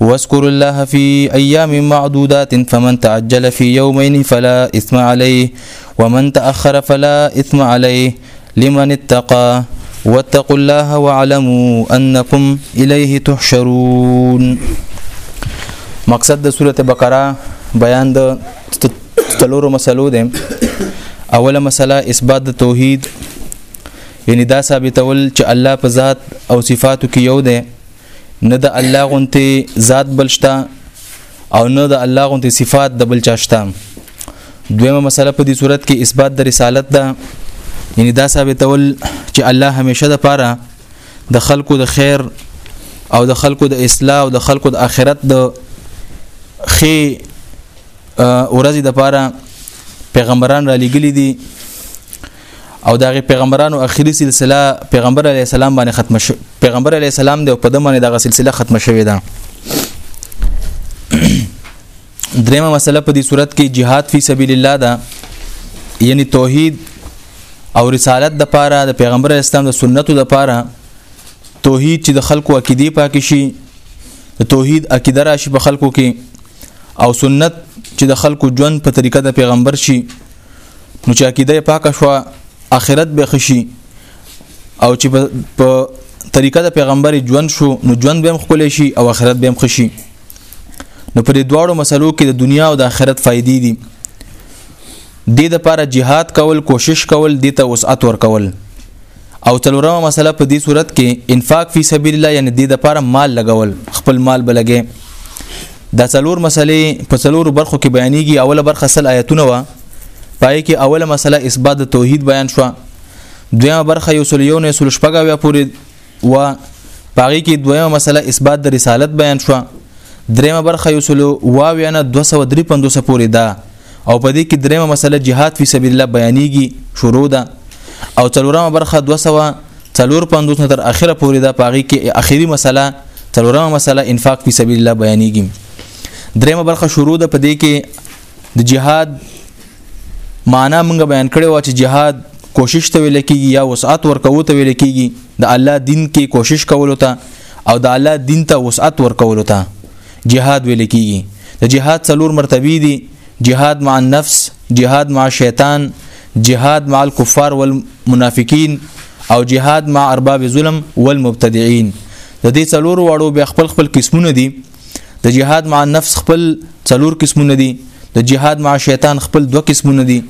واذکروا الله فی ایام معدودات فمن تعجل فی یومین فلا اثم علیه ومن تأخر فلا اثم علیه لمن اتقى واتقوا الله واعلموا انکم الیه تحشرون مقصد د سوره بقره بیان د تلورو مسلو ده اوله مسله اثبات د توحید یعنی دا ثابتول چې الله په ذات او صفاتو کې یو ده نه د الله غونته ذات بلشتا او نه د الله غونته صفات د بل چاشتا دویمه مسله په دې صورت کې اثبات د رسالت ده یعنی دا ثابتول چې الله همیشه د پاره د خلکو د خیر او د خلکو د اصلاح او د خلکو د آخرت د خې ورځې د پاره پیغمبران را لګلې دي او دغه پیغمبرانو اخیری سلسله پیغمبر علی السلام باندې ختم شو پیغمبر علی السلام د په دمنه دغه سلسله ختم شوې ده دریمه مسله په دې صورت کې jihad فی سبیل الله ده یعنی توحید او رسالت د پاره د پیغمبر اسلام د سنتو د پاره توحید چې د خلکو عقیده پاک شي د توحید عقیده راشي په خلکو کې او سنت چې د خلکو ژوند په طریقه د پیغمبر شي نو چې عقیده پاکه شو اخرت به خشي او چې په طریقه د پیغمبر ژوند شو نو ژوند به هم خپل شي او اخرت به هم خشي نو په دې دواړو مسلو کې د دنیا او د آخرت فائدې دي د دې لپاره jihad کول کوشش کول د ته وسعت ور کول او څلورمه مسله په دې صورت کې انفاق فی سبیل الله یعنی د لپاره مال لګول خپل مال بلګې دا څلور مسلې په څلورو برخو کې بیانېږي اوله برخه سل آیتونه و پای کې اوله مسله اثبات د توحید بیان شو دویمه برخه یو سل یو نه سل شپږه پورې و پای کې دویمه مسله اثبات د رسالت بیان شو دریمه برخه یو سل واویا نه 253 پورې ده او په دې کې دریمه مسله جهاد فی سبیل الله بیانېږي شروع ده او څلورمه برخه 254 نه تر اخره پورې ده پاغي کې اخیری مسله څلورمه مسله انفاق فی سبیل الله بیانېږي دریمه برخه شروع ده په دې کې د جهاد معنا موږ بیان کړی و چې جهاد کوشش ته ویل کېږي یا وسعت ورکوو ته ویل کېږي د الله دین کې کوشش کولو ته او د الله دین ته وسعت ورکولو ته جهاد ویل کیږي د جهاد څلور مرتبه دي جهاد مع النفس جهاد مع شیطان جهاد مع الكفار والمنافقین او جهاد مع ارباب ظلم والمبتدعين د دې څلور واړو بیا خپل خپل قسمونه دي د جهاد مع النفس خپل څلور قسمونه دي د جهاد مع شیطان خپل دوه قسمونه دي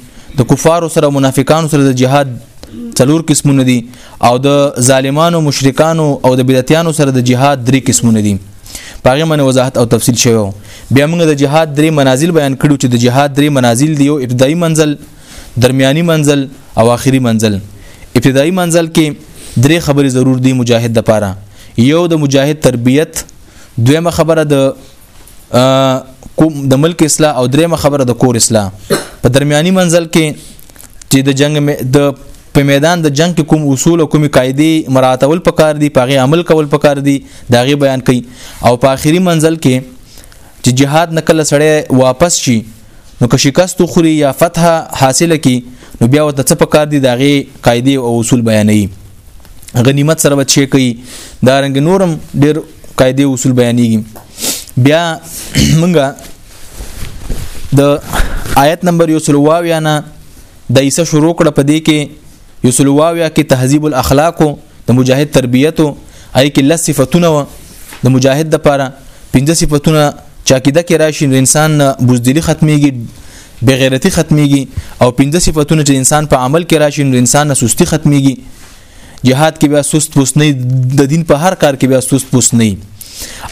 د کفارو سره منافقانو سره د جهاد څلور قسمونه دي او د ظالمانو مشرکانو او د بدعتانو سره د جهاد درې قسمونه دي پاغه من وضاحت او تفصیل شوی بیا موږ د جهاد درې منازل بیان کړو چې د جهاد درې منازل دی یو ابتدایي منزل درمیاني منزل او آخري منزل ابتدایي منزل کې درې خبرې ضرور دي مجاهد د پاره یو د مجاهد تربیت دویمه خبره د کوم د ملک اصلاح او دریمه خبره د کور اصلاح په درمیاني منزل کې چې د جنگ د په میدان د جنگ کې کوم اصول او کومې قاعده مراعاتول پکار دي پاغه عمل کول پکار دي داغه بیان کوي او په آخري منزل کې چې جهاد نکله سړی واپس شي نو که شکست خوري یا فتح حاصله کی نو بیا ورته څه پکار دي داغه قاعده او اصول بیانوي غنیمت سره بچي کوي دا رنګ نورم ډیر قاعده او اصول بیانېږي بیا منګه د آیت نمبر یو سلواویانه د ایسه شروع کړه په دې کې یو سلواویا کې تهذیب الاخلاق د مجاهد تربیت او ای کې لس صفاتونه و د مجاهد د پاره پنځه صفاتونه چاکیده کې راشي د انسان بوزدلی ختميږي بغیرتی ختميږي او پنځه صفاتونه چې انسان په عمل کې راشي د انسان سستی ختميږي جهاد کې بیا سست پوس نه د دین په هر کار کې بیا سست پوس نه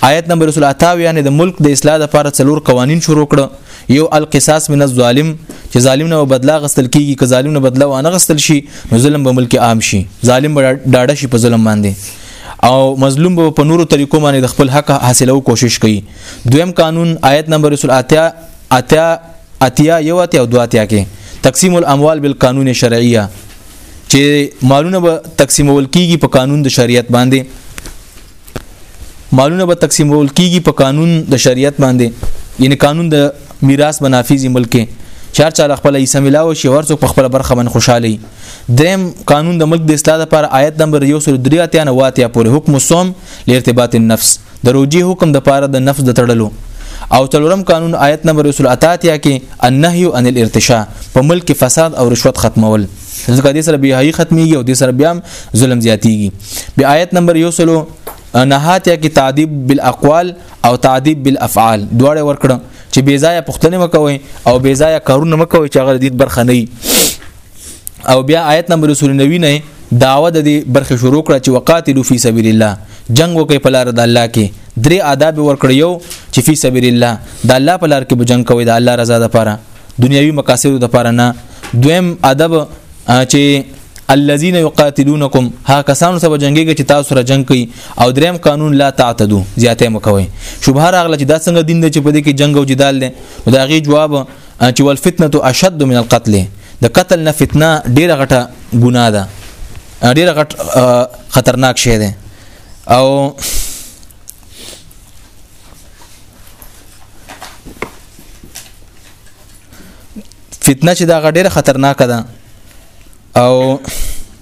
آیت نمبر 28 یعنی د ملک د اصلاح لپاره څلور قوانین شروع کړه یو القصاص من الظالم چې ظالم نه بدلا غستل کیږي که ظالم نه بدلا وانه غستل شي نو ظلم به ملک عام شي ظالم به ډاډه شي په ظلم باندې او مظلوم به په نورو طریقو باندې د خپل حق حاصلو کوشش کوي دویم قانون آیت نمبر 28 اتیا اتیا یو اتیا او دوه اتیا کې تقسیم الاموال بالقانون شرعیه چې مالونه به تقسیمول کیږي په قانون د شریعت باندې مالونه به تقسیمول کیږي په قانون د شریعت باندې یعنی قانون د میراث بنافیزي ملک کې چار چا خپل حصہ ملاو شي ورڅو په خپل برخه باندې خوشاله دریم قانون د ملک د اصلاح لپاره آیت نمبر 103 اتیا نه واتیا پورې حکم الصوم لارتباط النفس د روجي حکم د پاره د نفس د تړلو او څلورم قانون آیت نمبر 183 کې النهي عن الارتشاء په ملک فساد او رشوت ختمول ځکه دې سره بهایي ختميږي او دې سره بیا ظلم زیاتیږي به آیت نمبر 100 نهاتیا کې تعذيب بالاقوال او تعذيب بالافعال دواړه ورکړه چې بې ځای پښتنه مکوي او بې ځای کارونه مکوي چې هغه دې برخه نه او بیا آیت نمبر رسول نبی نه داوا د دې برخه شروع کړه چې وقاتلو فی سبیل الله جنگ وکړي په لار د الله کې درې آداب ورکړ یو چې فی سبیل الله د الله په لار کې به جنگ کوي د الله رضا لپاره دنیوي مقاصد لپاره نه دویم ادب چې الذين يقاتلونكم ها کسانو سره جنگيږي چې تاسو سره جنگ کوي او دریم قانون لا تعتدو زیاته مکوي شوبه راغله چې دا څنګه دین دی چې په دې کې جنگ او جدال دی دا غي جواب چې ول فتنه اشد من القتل د قتل نه فتنه ډیره غټه ګناه ده ډیره غټ خطرناک شی ده او فتنه چې دا غډیره خطرناک ده او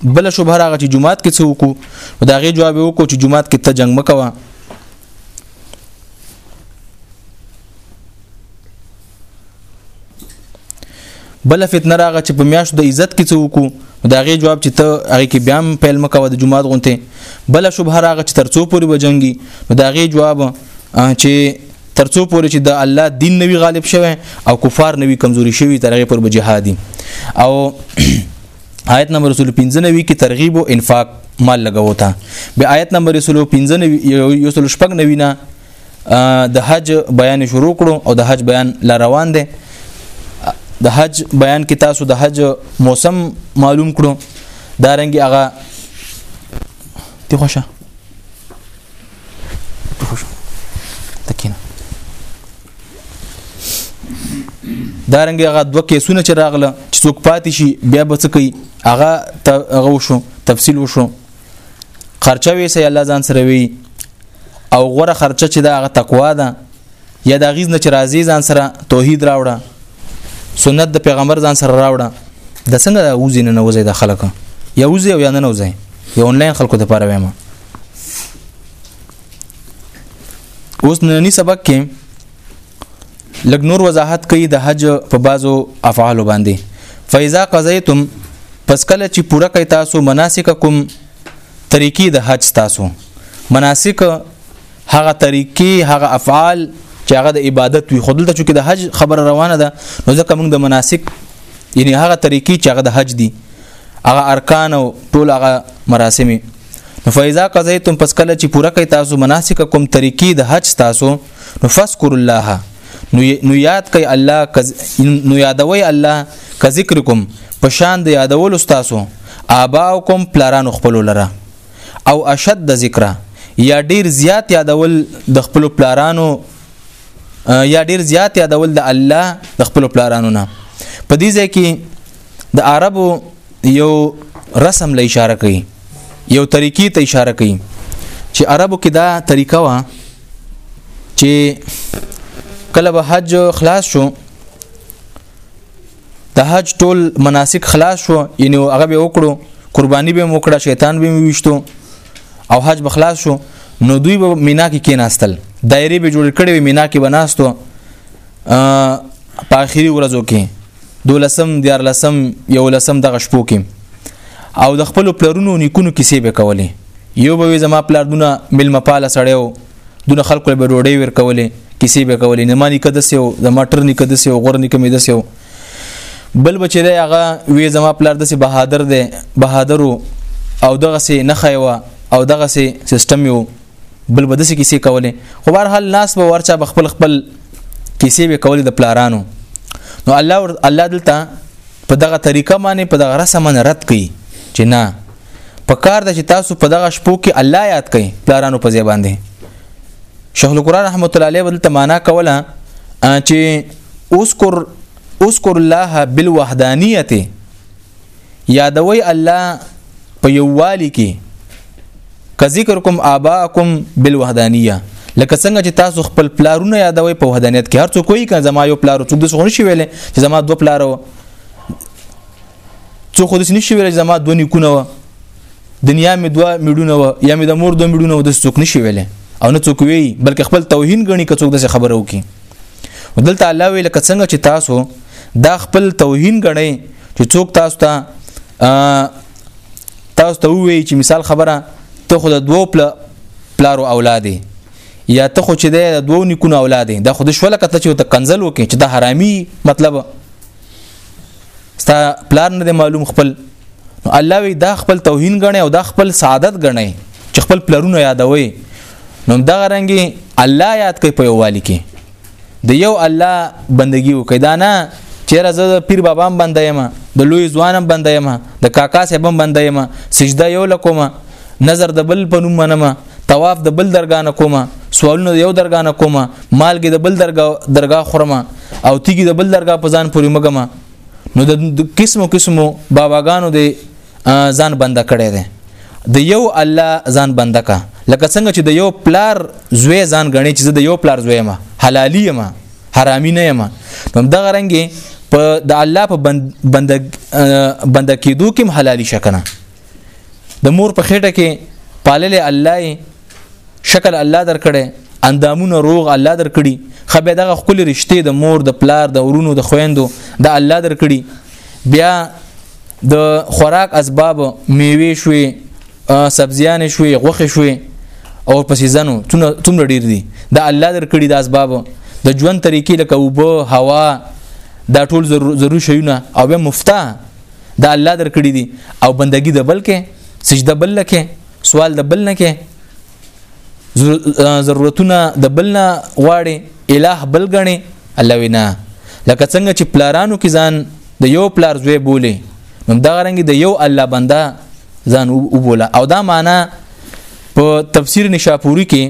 بل شوبه راغی چې جمعات کې څه وکړو دا غي جواب وکړو چې جمعات کې ته جنگ مکوه بل فتنه راغه چې په میاشت د عزت کې څوک دا غي جواب چې ته هغه کې بیا هم پیل مکو د جمعات غونته بل شوبه راغه چې ترڅو پوری بجنګي دا غي جواب چې ترڅو پورې چې د الله دین نوی غالب شوه او کفار نوی کمزوري شوی ترغه پر بجهادي او آیت نمبر رسول 15 نوی کې ترغیب او انفاق مال لګاو تا به آیت نمبر رسول 15 نوی یو سل شپږ نوی نه د حج بیان شروع کړو او د حج بیان لا روان دی د حج بیان کې تاسو د حج موسم معلوم کړو دا رنګ هغه تی خوشه تی خوشه تکینه دا رنګ هغه دوه کیسونه چې راغله چې څوک پاتې شي بیا به څه کوي هغه هغه وشو تفصیل وشو خرچه وی سي الله ځان سره وی او غره خرچه چې دا غ تقوا ده یا دا غیز نه چې راضی ځان سره توحید راوړه سنت د پیغمبر ځان سره راوړه د څنګه د اوزې نه نوځي د خلک یا اوزې او یا نه نوځي یو انلاین خلکو ته پاره وایم اوس نننی سبق کې لګ نور وضاحت کوي د حج په بازو افعال باندې فاذا قضيتم پس کله چې پوره کوي تاسو مناسککم طریقې د حج تاسو مناسک هغه طریقې هغه افعال چې هغه د عبادت وي خو دلته چې د حج خبره روانه ده نو ځکه موږ د مناسک یعنی هغه طریقې چې هغه د حج دي هغه ارکان او ټول هغه مراسمي نو فایزا قضیتم پس کله چې پوره کوي تاسو مناسککم طریقې د حج تاسو نو فذكر الله نو یاد کوي الله نو یادوي الله ک ذکر کوم په شان د یادول استاسو آباؤکم پلارانو خپل لره او اشد د ذکر یا ډیر زیات یادول د خپل پلارانو یا ډیر زیات یادول د الله د خپل پلارانو نه په دې ځای کې د عربو یو رسم له اشاره کوي یو طریقې ته اشاره کوي چې عربو کې دا طریقه وا چې کله به حج خلاص شو د حج ټول مناسک خلاص شو یعنی هغه به وکړو قرباني به وکړه شیطان به ویشتو او حج به خلاص شو نو دوی به مینا کې کېناستل دایره به جوړ کړي مینا کې بناستو په اخیری ورځو کې دولسم دیارلسم یولسم دغه شپو کې او د خپل پلرونو نیکونو کیسې به کولې یو به زما پلار دونه ملما پاله سړیو دونه خلکو به ډوډۍ ور کولې کیسې به کولې نه مانی کده سیو زما ټر نه کده سیو غور نه کمې ده سیو بل بچی دی هغه وی زما پلار د سي بهادر دی بهادرو او دغه سي نخایوه او دغه سي سیستم یو بل به داسې کیسې کولې خو بهر حال ناس به ورچا به خپل خپل کیسې به کولې د پلارانو نو الله ور... الله دلته په دغه طریقه باندې په دغه رسم باندې رد کړي چې نه په کار د چې تاسو په دغه شپو کې الله یاد کړئ پلارانو په ځای باندې شیخ القرآن رحمت الله علیه دلته معنا کوله چې اذكر اذكر الله بالوحدانیت یادوي الله په یووالي کې که ذکر کوم آباکم بالوحدانیه لکه څنګه چې تاسو خپل پلارونه یادوي په وحدانیت کې هر څوک کوي که زما یو پلار څوک د څو نشي ویلې چې زما دوه پلار و څو خو د نشي ویلې زما دوه نیکونه و دنیا مې دوه میډونه و یا مې د مور دوه میډونه و د څوک نشي ویلې او نه څوک وی بلکې خپل توهین غني که څوک د خبره وکي ودلته الله ویل که څنګه چې تاسو دا خپل توهین غني چې څوک تاسو ته تاسو ته وی چې مثال خبره ته خو د دوو پل پلارو اولاد یا ته خو چې د دوو نیکونو اولاد دا خو د شوله کته چې ته کنزل وکې چې دا حرامي مطلب ستا پلار نه دی معلوم خپل نو الله وی دا خپل توهین غني او دا خپل سعادت غني چې خپل پلرونه یادوي نو دا غرانګي الله یاد کوي په یووالي کې د یو الله بندگی وکړي دا نه چیرې زه د پیر بابا هم بنده یم د لوی ځوان هم بنده یم د کاکا صاحب هم بنده یم سجده یو لکوم نظر د بل په نوم منم طواف د بل درګا نه کوم سوالونه یو درګا نه کوم مالګې د بل درګا درګا خورم او تیګي د بل درګا په ځان پورې مګم نو د قسمو قسمو باباګانو د ځان بنده کړی دی د یو الله ځان بنده کا لکه څنګه چې د یو پلار زوی ځان غني چې د یو پلار زوی ما حلالي ما حرامي نه ما هم د غرنګي په د الله په بند بند بند کېدو کې حلالي شکنه د مور په خېټه کې پالل الله شکل الله درکړي اندامونه روغ الله درکړي خبه دغه خپل رشته د مور د پلار د ورونو د خويندو د الله درکړي بیا د خوراک اسباب میوه شوي سبزیان شوي غوخه شوي او پسې زنو څومره ډیر دي دا الله درکړي د اسباب د ژوند طریقې لکه وبو هوا دا ټول ضروري شیونه او به مفتا دا الله درکړي دي او بندگی د بلکې سجده بل لکه سوال د بل نه کې ضرورتونه د بل نه غواړي الٰه بل غني الله وینا لکه څنګه چې پلارانو کې ځان د یو پلار زوی بوله نو دا رنګ د یو الله بنده ځان وبوله او دا معنا په تفسیر نشاپوری کې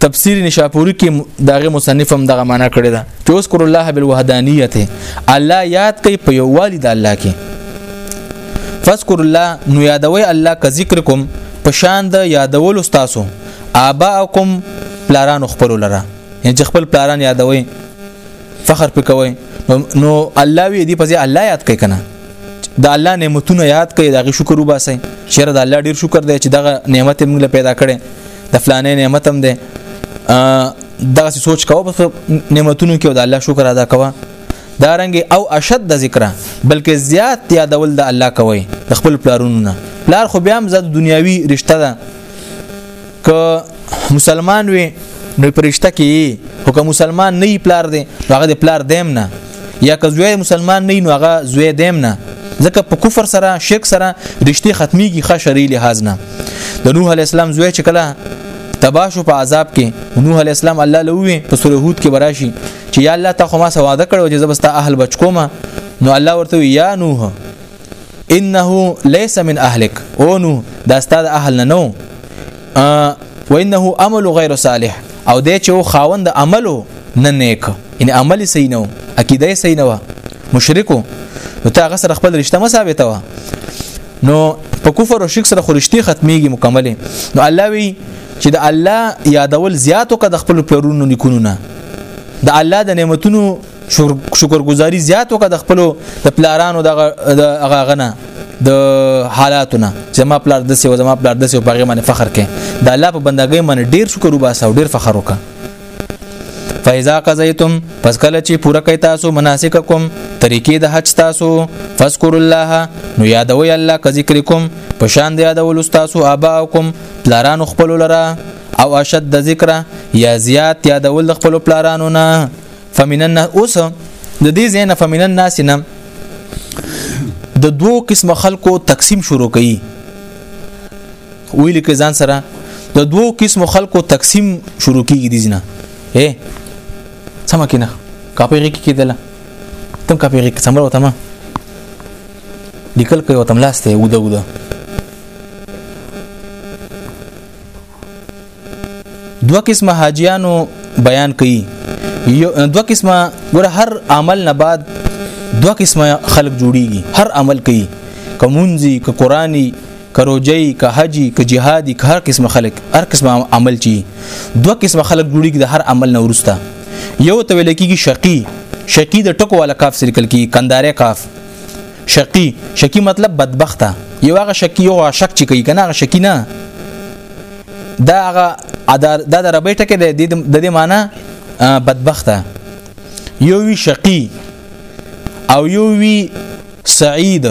تفسیر نشاپوری کې داغه مصنف هم دغه معنا کړی دا چې اوس کور الله بالوحدانیت الله یاد کوي په یو والی د الله کې فذكر الله نو یادوي الله ک ذکر کوم په شان د یادول استاسو اباکم پلاران خپل لره یعنی چې خپل پلاران یادوي فخر پکوي نو الله وی دی په ځای الله یاد کوي کنه د الله نعمتونه یاد کړئ دا غي شکر وباسئ چیرې د الله ډیر شکر دی چې دغه نعمت موږ له پیدا کړي د فلانې نعمت هم دی دغه سوچ کوه په نعمتونو کې د الله شکر ادا کوه دا رنګ او اشد د ذکر بلکې زیات یادول د الله کوي د خپل پلارونو نه پلار خو بیا هم زاد دنیاوی رشتہ ده که مسلمان وي نو پرشته کې او که مسلمان نه پلار دی هغه د پلار دیم نه یا که زوی مسلمان نه نو هغه زوی دیم نه ځکه په کفر سره شرک سره رشتي ختميږي ښه شرعي لحاظ نه د نوح عليه السلام زوی چې کله تباشو په عذاب کې نوح عليه السلام الله له وی په سوره هود کې براشي چې یا الله تا خو ما سواده کړو چې زبستا اهل بچ کومه نو الله ورته یا نوح انه ليس من اهلك او نو دا ستاد اهل نه نو وانه عمل غیر صالح او د چې خاوند عملو نه نیک ان عمل صحیح نو عقیده صحیح نو مشرکو نو تا غسر خپل رشتہ ما ثابته وا نو په کفر او شرک سره خورشتي ختميږي مکمله نو الله وی چې د الله یادول زیاتو که د خپل پلرونو نکونو نه د الله د نعمتونو شکرګزاري زیات وکړه د خپل د پلارانو د هغه غنه د حالاتونه زما پلار د سیو زما پلار د سیو په غیمه فخر کې د الله په بندګۍ باندې ډیر شکر وباسه او ډیر فخر وکړه فاذا قضيتم پس کله چې پوره کوي تاسو مناسککم طریقې د حج تاسو فذكر الله نو یادوي الله ک ذکرکم په شان د یادول تاسو اباکم پلارانو خپل لره او اشد د ذکر یا زیات یادول خپل پلارانو نه فمن الناس اوس د دې زینه فمن الناس نه د دوو قسم خلکو تقسیم شروع کړي ویل کې ځان سره د دوو قسم خلکو تقسیم شروع کیږي دي نه اے سم کینه کاپیږي کې کېدله تم کاپیږي کې سمره وته ما لیکل کوي وته ملاسته وده وده دوه قسمه حاجیانو بیان کړي یو دوه قسمه ګور هر عمل نه بعد دوه قسمه خلق جوړیږي هر عمل کوي کومونځي ک قرآني کروجي ک حجي ک جهادي ک هر قسمه خلق هر قسمه عمل چی دوه قسمه خلق جوړیږي د هر عمل نه ورسته یو ته ویل کیږي شقي شقي د ټکو والا کاف سره کل کی کنداره کاف شقی شقی مطلب بدبخته یو هغه شقی یو شک چې کوي کنه هغه شقی نه دا هغه دا د ربې ټکه د د دې معنی بدبخته یو وی شقی او یو وی سعید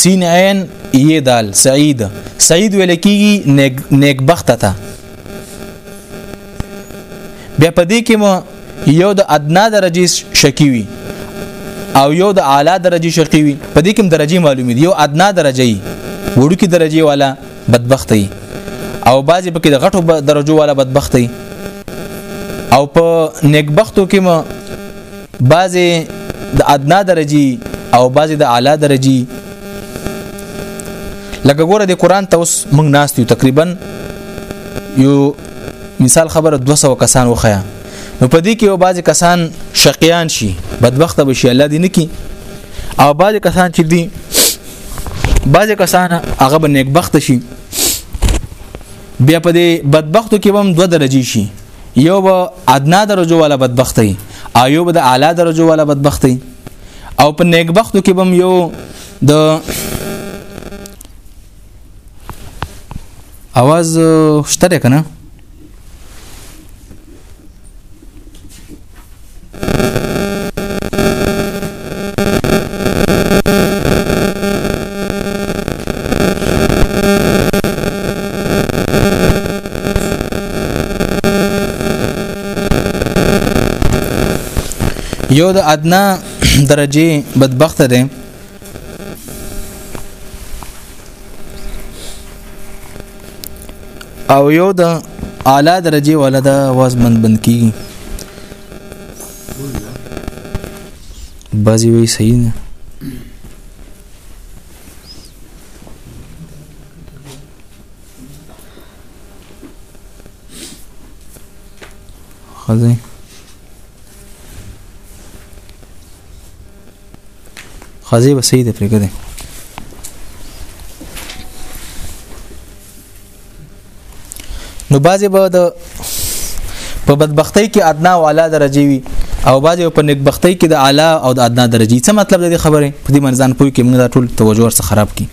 سین عین ی دال سعید سعید ویل کیږي نیک نیکبخته ته بیا په دې کې مو یو د ادنا درجه شکی وي او یو د اعلی درجه شکی وي په دې کې درجه معلومه دي یو ادنا درجه وي وړوکی درجه والا بدبخت وي او بعضی پکې د غټو درجو والا بدبخت وي او په نیکبختو کې مو بعضی د ادنا درجه او بعضی د اعلی درجه لکه ګوره د قران ته اوس موږ ناست یو تقریبا یو مثال خبره 200 کسان وخیا نو په دې کې یو بعضی کسان شقیان شي بدبخت به شي الله دې نه کی او بعضی کسان چې دي بعضی کسان هغه به نیکبخت شي بیا په دې بدبختو کې هم دوه درجه شي یو به ادنا درجه والا بدبختی او یو به د اعلی درجه والا بدبختی او په نیکبختو کې هم یو د اواز شته ده کنه یو د ادنا درجه بدبخت ده او یو د اعلی درجه ولدا واز من بند کی بازی وی صحیح نه خزه خزه به سید پرګه ده نو بازي به د په بدبختی کې ادنا او اعلی درجه وي او بازي په نیکبختی کې د اعلی او د ادنا درجه څه مطلب د خبره په دې منځان پوي کې موږ دا ټول توجه ورڅ خراب کی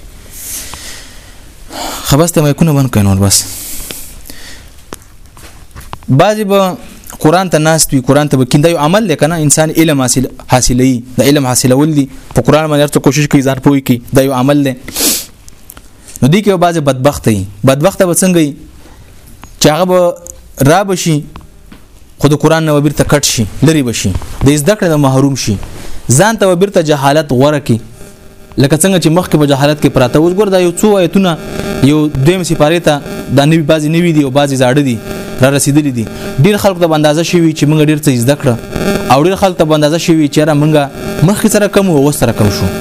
خبرسته مې کو نه بن کینول بس بعضی به قران ته ناس وي قران ته بکینده یو عمل دی کنه انسان علم حاصل حاصلې د علم حاصلول دي په قران باندې هرڅه کوشش کوي ځان پوي کوي دا یو عمل دی نو دي کې بعضی بدبخت دي بدبخت به څنګه چې هغه به را بشي خو د قران نه وبیر ته کټ شي لري بشي د زده کړې نه محروم شي ځان ته وبیر ته جهالت غوره کی لکه څنګه چې مخکې په جهالت کې پراته اوس ګور دا یو څو آیتونه یو دویم سپاره ته دا نوی بازي نوی دی او بازي زاړه دي را رسیدلی دي ډیر خلکو ته اندازه شوی چې موږ ډیر څه زده کړه او ډیر خلکو ته اندازه شوی چې را موږ مخکې سره کم او سره کم شو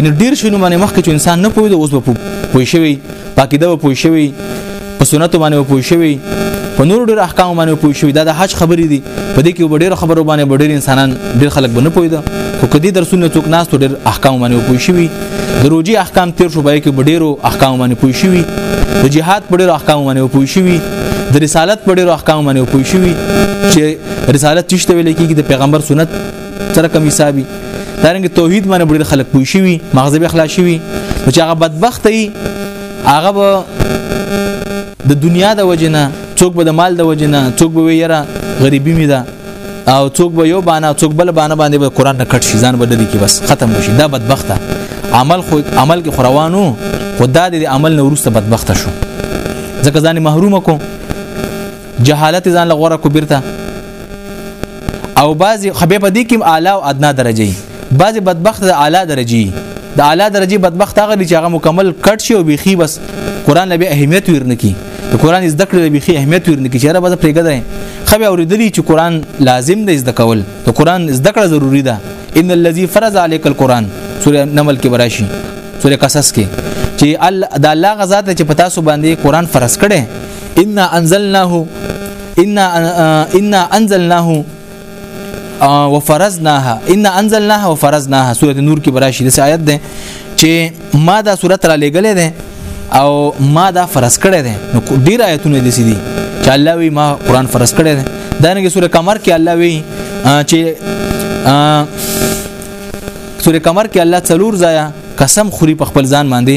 ان ډیر شنو باندې مخکې چې انسان نه پوهیدو اوس به پوه شوی پاکیده به پوه شوی په سنت باندې به پوه شوی په نور ډېر احکام باندې پوه شوی دا د حج خبرې دي په دې کې به ډېر خبرو باندې به ډېر انسانان ډېر خلک به نه پوهیده خو کدی درسونه څوک ناس ډېر احکام باندې پوه شوی د روجي احکام تیر شو بای کې به ډېرو احکام باندې پوه شوی د جهاد په ډېرو احکام باندې پوه شوی د رسالت په ډېرو احکام باندې پوه شوی چې رسالت چشته ویل کېږي د پیغمبر سنت سره کم حسابي دا رنګ توحید باندې بډیر خلک پوي شي مغز به اخلاص شي چې هغه بدبخت وي هغه به د دنیا د وجنه څوک به د مال د وجنه څوک به یره غریبي می ده او څوک به یو بانا څوک بل بانا باندې به قران نه کټ شي ځان به لري کې بس ختم شي دا بدبخته عمل خو عمل کې خروانو خدا دې عمل نه ورسته بدبخته شو ځکه ځان محروم کو جهالت ځان لغوره کو بیرته او بعضی خبه په دې کې اعلی او ادنا درجه بعضی بدبخت د اعلی درجه د اعلی درجه بدبخت هغه چې هغه مکمل کټ شي او بيخي بس قران لبي اهمیت ورنکي د قران زده کړې لبي خي اهمیت ورنکي چې را بس پرېګه ده خبه اوریدلی چې قران لازم دی زده کول د قران زده کړه ضروری ده ان الذي فرض عليك القران سوره نمل کې براشي سوره قصص کې چې الله د الله غزا ته چې پتا سو باندې قران فرض کړي ان انزلناه ان ان انزلناه وفرزناها ان انزلناها وفرزناها سوره نور کې براشي د آیت ده چې ما دا سوره را لګلې ده او ما دا فرض کړې ده نو ډیر آیتونه دي سړي چې الله وی ما قران فرض کړې ده دا نه کې سوره قمر کې الله وی چې سوره قمر کې الله څلور ځای قسم خوري په خپل ځان باندې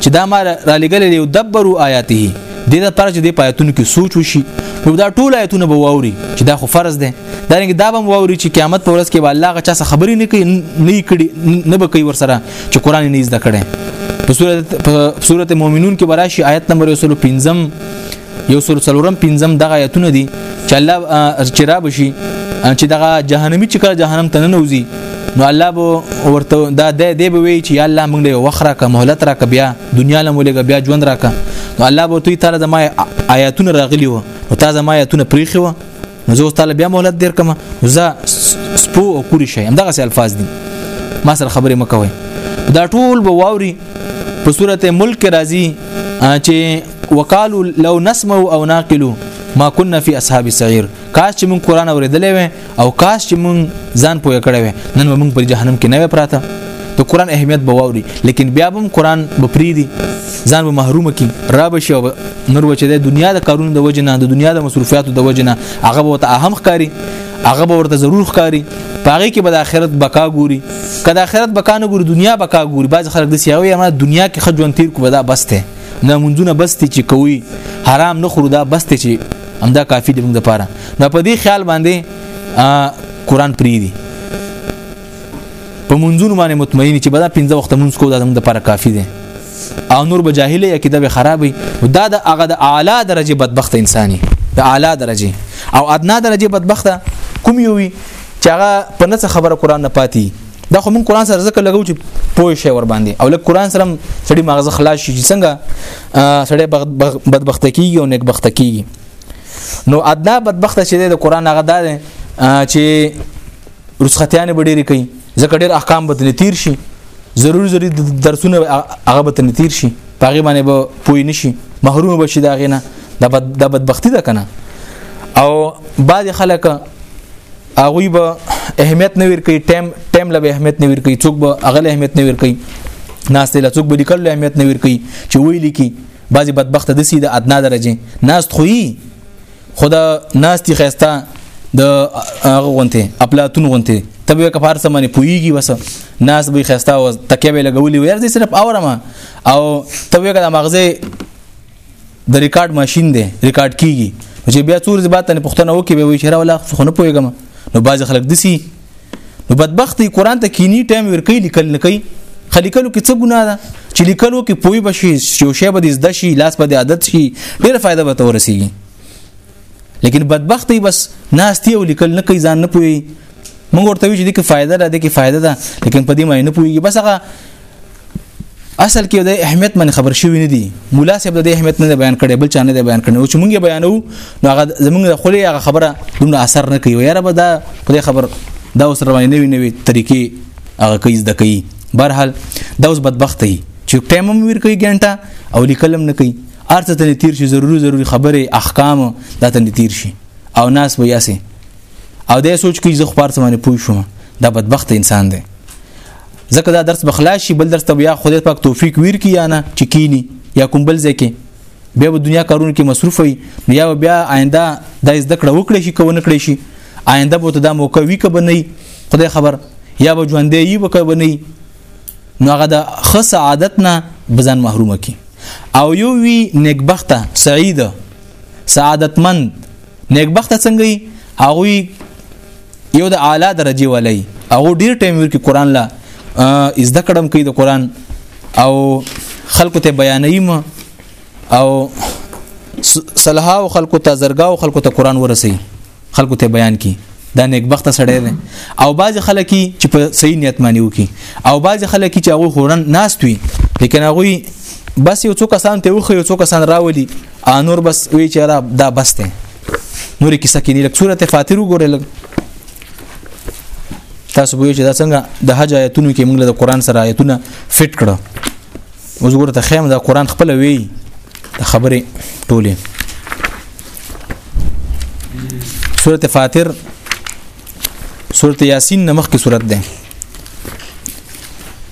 چې دا ما را لګل دی دبرو آیاته د دې لپاره چې د پایتونو کې سوچ وشي نو دا ټول آیتونه به واوري چې دا خو فرض دی دا رنګ دا به واوري چې قیامت پر ورځ کې به الله غچا څه خبرې نه کوي نه کړي نه به کوي ورسره چې قران نه زده کړي په سورته په سورته مؤمنون کې براشي آیت نمبر 115 یو سل څلورم پنځم دغه آیتونه دي چې الله چې را بشي چې دغه جهنمی چې کله جهنم ته ننوځي نو الله به ورته دا د دې به وی چې یا الله موږ له وخره کا مهلت را کا بیا دنیا له مولګه بیا ژوند را کا نو الله به توي تعالی د ما آیاتونه راغلی و او تا د ما آیاتونه پریخي و نو زه تعالی بیا مهلت در کوم زه سپو او کوری شي همدغه سي الفاظ دي ما سره خبرې مکوي دا ټول به واوري په سورته ملک راځي چې وقالو لو نسمع او ناقلو ما كنا في اصحاب السعير کاش چې مون قران اوریدلې و او کاش چې مون ځان پوهه کړې و نن مون په جهنم کې نه پراته د قران اهمیت به واوري لیکن بیا هم قران به پریدي ځان به محروم کی را بشي او نور وچه د دنیا د قانون د وجنه د دنیا د مصروفیاتو د وجنه هغه به ته اهم ښکاری هغه به ورته ضرور ښکاری پاره کې به د آخرت بقا ګوري کله آخرت بقا نه ګوري دنیا بقا ګوري بعض خلک د سیاوي ما دنیا کې خجون تیر کو دا بسته نه منځونه بسته چې کوي حرام نه خورو دا بسته چې همدا کافی دی موږ لپاره دا په دې خیال باندې قران پری دی په منځونو باندې مطمئن چې بدا پنځه وخت منځ کو دا زموږ لپاره کافی دی او نور به جاهلی یا کده به خرابې دا د هغه د اعلی درجه بدبخت انساني د اعلی درجه او ادنا درجه بدبخت کوم یو وي چې هغه په نڅ خبره قران نه پاتې دا خو مون قران سره ځکه لګو چې پوه شي ور باندې او لکه قران سره سړي مغز خلاص شي څنګه سړي بدبخت کیږي او نیک بخت کیږي نو ادنا بدبخت چې د قران هغه ده چې رسختیانه به ډېری کوي ځکه ډېر احکام به تل تیر شي ضرور ضرور درسونه هغه به تل تیر شي پاغي باندې به پوي نشي محروم بشي دا غینه د بدبختی ده کنه او بعض خلک هغه به اهمیت نه ور کوي ټیم ټیم له اهمیت نه ور کوي څوک به هغه له اهمیت نه ور کوي ناس له څوک به لیکل له اهمیت نه ور کوي چې ویل کی بعضی بدبخت د سي د ادنا درجه ناس خوې خدا ناستی خستا د هغه غونته اپلاتون غونته ته به کفار سمانی پویږي وسه ناس به خستا او تکیه به لګولي وير دې صرف اورم او ته به کله مغزه د ریکارډ ماشين دی ریکارډ کیږي چې بیا څور زبات نه پښتنه وکي به وي چې راولا خو نه پويګم نو باز خلک دسی نو بدبخت دی قران ته کینی ټایم ورکی لیکل نه کوي خلیکلو کې څه ګناه ده چې لیکلو کې پوي بشي یو شی به زده شي لاس به عادت شي ډیره فائدہ به تور شي لیکن بدبخت دی بس ناشتي او لیکل نه کوي ځان نه پوي موږ ورته وی چې دغه فائدہ ده دغه فائدہ ده لیکن په دې معنی نه پوي بس هغه اصل کې د اهمیت من خبر شوی نه دی مولا صاحب د اهمیت نه بیان کړي بل چا نه بیان کړي او چې مونږ بیانو نو هغه زمونږ د خلې هغه خبره دومره اثر نه کوي یاره به دا په دې خبر دا اوس روانې نوې نوې طریقې هغه کوي زده کوي برحال دا اوس بدبخت دی چې ټایم هم ور کوي ګنټه او لیکلم نه کوي ارته ته تیر شي ضروري ضروري خبره احکام دا ته تیر شي او ناس به یاسي او دا سوچ کوي زه خبر سمانه پوه شوم دا بدبخت انسان دی ځکه دا درس بخلاص شي بل درس ته بیا خدای پاک توفیق ویر کی یا نه چې کینی یا کوم بل ځای کې بیا په دنیا کارونو کې مصروف وي بیا بیا آینده د زده کړه وکړي شي کوونه کړی شي آینده به ته دا موقع وی کبه نه خدای خبر یا به ژوندې یي وکبه نه نو هغه د خص عادت نه بزن محروم کی او یو وی نیکبخته سعید سعادتمند نیکبخت څنګه یي هغوی یو د اعلی درجه ولای هغه ډیر ټایم ورکی قران لا از د کډم کوي د قران او خلکو ته بیانایم او صلحا او خلکو ته زرګا او خلکو ته قران ورسي خلکو ته بیان کی دا نیکبخت سړی دی او بعض خلک چې په صحیح نیت معنی وکي او بعض خلک چې هغه خورن ناست وي لیکن هغه بس یو څو کسان ته وخه یو څو کسان راولي ا نور بس وی چې را دا بس ته نور کیسه کې نه لکه سورته فاتیر وګوره لګ تاسو به چې دا څنګه د حج آیتونو کې موږ د قران سره آیتونه فټ کړو اوس ګوره ته خیم دا قران خپل وی د خبرې ټوله سورته فاتیر سورته یاسین نمخ کې سورته ده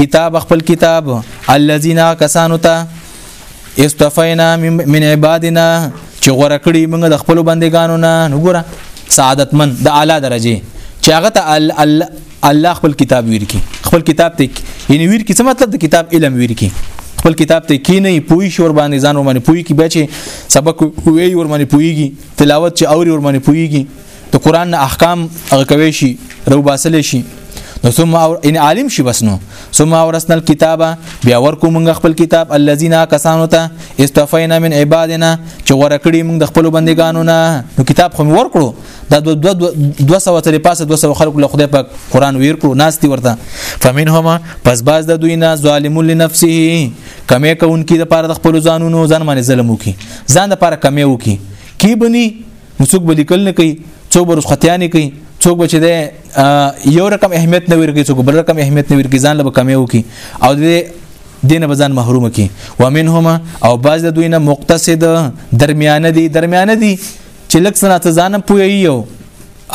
کتاب خپل کتاب الذين کسانو ته استفینا من عبادنا چې غوړه کړی موږ د خپل بندگانو نه وګوره سعادتمن د اعلی درجه چې هغه ته الله خپل کتاب ویر کی خپل کتاب ته یعنی ویر کی څه مطلب د کتاب علم ویر کی خپل کتاب ته کې نه پوي شور باندې ځان ور باندې پوي کی بچي سبق وی ور باندې پويږي تلاوت چې اوري ور باندې پويږي د قران نه احکام هغه کوي شي رو باسل شي نو ثم اور ان عالم شي بس نو ثم اورثنا الكتاب بیا ورکو موږ خپل کتاب الذين کسانو ته استفینا من عبادنا چې ورکړي موږ د خپل بندګانو نه نو کتاب خو ورکړو دا 200 تر پاسه 200 خلکو له خدای پاک قران ویر کړو ناس دی ورته فمنهما پس باز د دوی نه ظالم لنفسه کمه کوونکی د پاره د خپل ځانونو ځان باندې ظلم وکي ځان د پاره کمه وکي کی بني نو څوک به لیکل نه کوي څوک به رسختیانې کوي څوک به چې د یو رقم اهمیت نه ورګي څوک بل رقم اهمیت نه ورګي ځان له کمی وکي او د دین بزن محروم کی ومنهما او باز د دوی نه مقتصد درمیانه دي درمیانه دي چې لکه څنګه ته ځانم پوي یو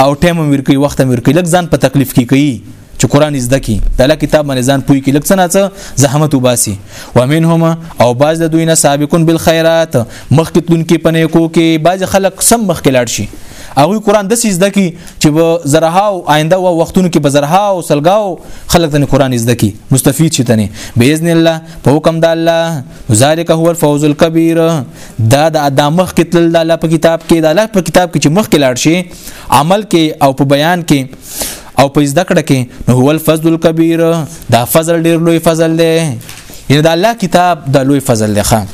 او ټیم ورکی وخت ورکی لکه ځان په تکلیف کې کوي چې قران زده کی د الله کتاب باندې ځان پوي کې لکه څنګه څه زحمت وباسي ومنهم او باز د دوی نه سابقون بالخيرات مخکې تلونکي پنه کو کې باز خلک سم مخکې لاړ شي هغه قران د سیز دکی چې و زرها او آینده و وختونو کې بزرها او سلګاو خلک د قران زده کی مستفید شي تنه باذن الله په حکم د الله ذالک هو الفوز الكبير دا د ادمخ کې تل د الله په کتاب کې د الله په کتاب کې چې مخ کې لاړ شي عمل کې او په بیان کې او په زده کړه کې نو هو الفضل الكبير دا فضل ډیر لوی فضل دی یعنی دا الله کتاب دا لوی فضل دی خان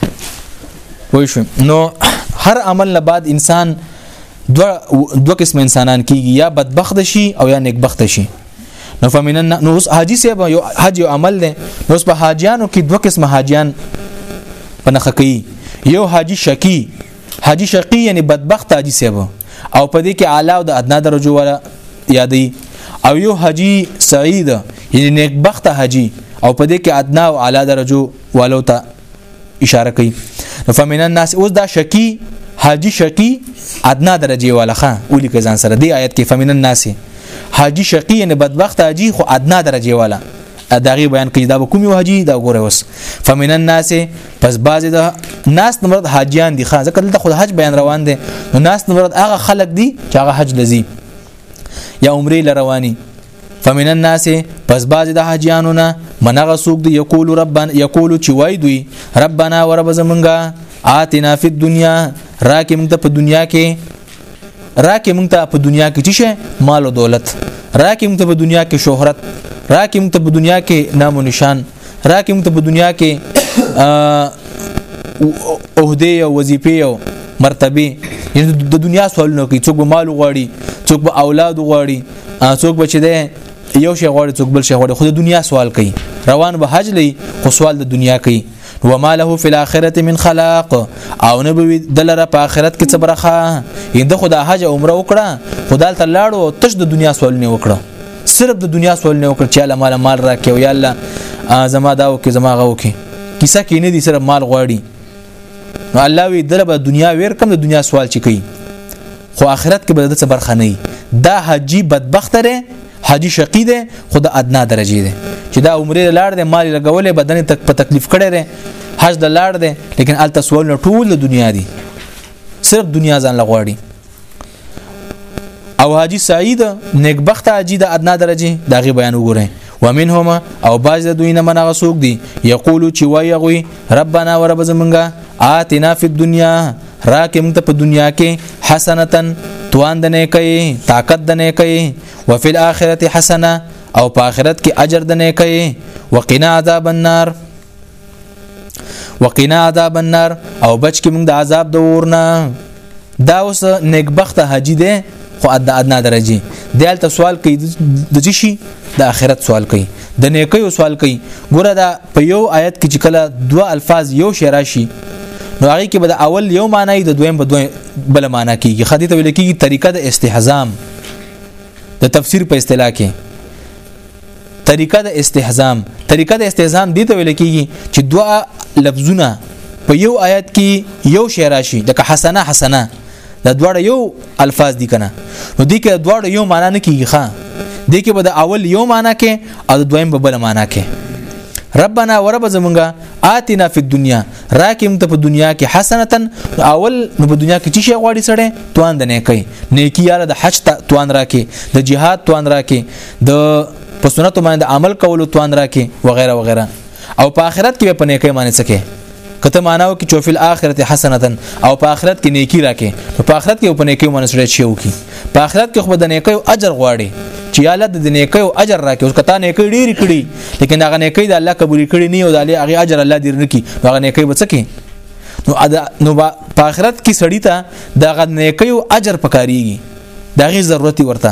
وای شو نو هر عمل نه بعد انسان دو دو قسم انسانان کیږي یا بدبخت شي او یا نیکبخت شي نو فمن نو اوس حاجی صاحب یو حج یو عمل دی نو اوس په حاجیانو کې دوه قسم حاجیان پنخ کوي یو حاجی شکی حاجی شقی یعنی بدبخت حاجی صاحب او په دې کې اعلی او د ادنا درجو ولا یادی او یو حاجی سعید یعنی نیکبخت حاجی او په دې کې ادنا او اعلی درجو والو ته اشاره کوي فمن الناس اوس دا شکی حاجی شکی ادنا درجه والا خان اولی که ځان سره دی آیت کې فمن الناس حاجی شقی نه بدبخت حاجی خو ادنا درجه والا داغي بیان کوي دا به کومي وهجي دا ګوره اوس فمن الناس پس بعضی د ناس نمرد حاجیان دي خان ځکه دلته خود حج بیان روان دي نو ناس نمرد هغه خلق دي چې هغه حج لذي یا عمره لرواني فمن الناس پس باز د حاجیانو نه منغه سوق دی یقول ربنا یقول چې وای دوی ربنا ورب زمونږه آتنا فی الدنیا راکې موږ ته په دنیا کې راکې مونږ ته په دنیا کې چی شه مال او دولت راکې مونږ ته په دنیا کې شهرت راکې مونږ ته په دنیا کې نام او نشان راکې مونږ ته په دنیا کې عہده او وظیفه او مرتبه یعنی د دنیا سوالونه کوي څوک به مال غواړي څوک به اولاد غواړي څوک به چې ده یو شی غواړي څوک بل شی غواړي خو د دنیا سوال کوي روان به حج لې خو سوال د دنیا کوي وما له فی الاخره من خلاق او نه به دلره په آخرت کې صبرخه یند خدا حج عمره وکړه خدای ته لاړو تش د دنیا سوال نه وکړه صرف د دنیا سوال نه وکړه چې الله مال مال راکې او یا الله زما دا وکي زما غو کې کیسه کې نه دي صرف مال غواړي نو الله وی دله به دنیا ویر کم د دنیا سوال چي کوي خو آخرت کې به د څه برخه نه دا حجی بدبخت لري حاجی شقی دی خو د ادنا درجه دی چې دا عمره لاړ دی مال لګولې بدن تک په تکلیف کړی دی حج د لاړ دی لیکن ال تسول نه ټول د دنیا دی صرف دنیا ځان لغواړي او حاجی سعید نیکبخت حاجی د ادنا درجه دغه بیان وګورئ ومنهما او باز د دوی نه منغه سوق دي یقول چې وایغوي ربنا ورب زمونږه آتنا فی الدنیا راکې موږ ته په دنیا کې حسنتن توان د نه کوي طاقت د نه کوي وفي الاخره حسنه او په آخرت کې اجر د نه کوي وقنا عذاب النار وقنا عذاب النار او بچ کې موږ د عذاب د ورنه دا اوس نیکبخت حاجی دی خو د ادنا درجه دی هلته سوال کوي د څه شي د آخرت سوال کوي د نیکیو سوال کوي ګوره دا په یو آیت کې چې کله دوه الفاظ یو شی راشي نو هغه کې به د اول یو معنی د دویم په دویم بل معنی کیږي خدای ته ویل کیږي طریقه د استحزام د تفسیر په اصطلاح کې طریقه د استهزام طریقه د استهزام دي ته ویل کیږي چې دوا لفظونه په یو آیات کې یو شی راشي د حسنه حسنه د دواړه یو الفاظ دي کنه نو دي کې دواړه یو معنا نه کیږي ښا دي کې به د اول یو معنا کې او د دویم په بل معنا کې ربنا ورب زمونږه آتنا فی الدنیا راکم ته په دنیا کې حسنتن اول نو په دنیا کې چې شی غواړي سړی توان د نیکی نیکی یاره د حج ته توان راکې د جهاد توان راکې د په سنتو باندې عمل کولو توان راکې وغیرہ وغیرہ او په آخرت کې په نیکه باندې څه کې کته معناو کې چوفل اخرت حسنتن او په آخرت کې نیکی راکې په آخرت کې په نیکه باندې سره شي وکي په آخرت کې خو د نیکه اجر غواړي چې الله د نیکه او اجر راکې اوس کته نیکه ډیر کړي لیکن هغه نیکه د الله قبول کړي نه او د الله هغه اجر الله دې نه کی هغه نیکه به څه کې نو ادا نو په آخرت کې سړی ته د غنیکیو اجر پکاريږي دغه ضرورت ورته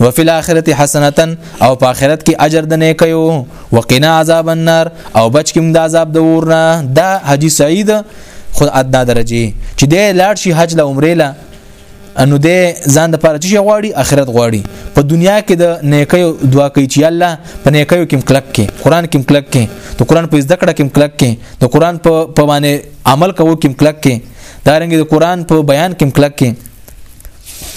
وفي الاخره حسنه او په اخرت کې اجر د نه کوي وقنا عذاب النار او بچ کوم د عذاب د ورنه دا حاجی سعید خود ادنا درجه چې د لاړ شي حج له عمره له انو د ځان د پاره چې غواړي اخرت غواړي په دنیا کې د نیکیو دعا کوي چې الله په نیکیو کې کلک کې قران کې کلک کې د قران په زده کړه کې کلک کې د قران په په باندې عمل کوو کې کلک کې دارنګ د قران په بیان کې کلک کې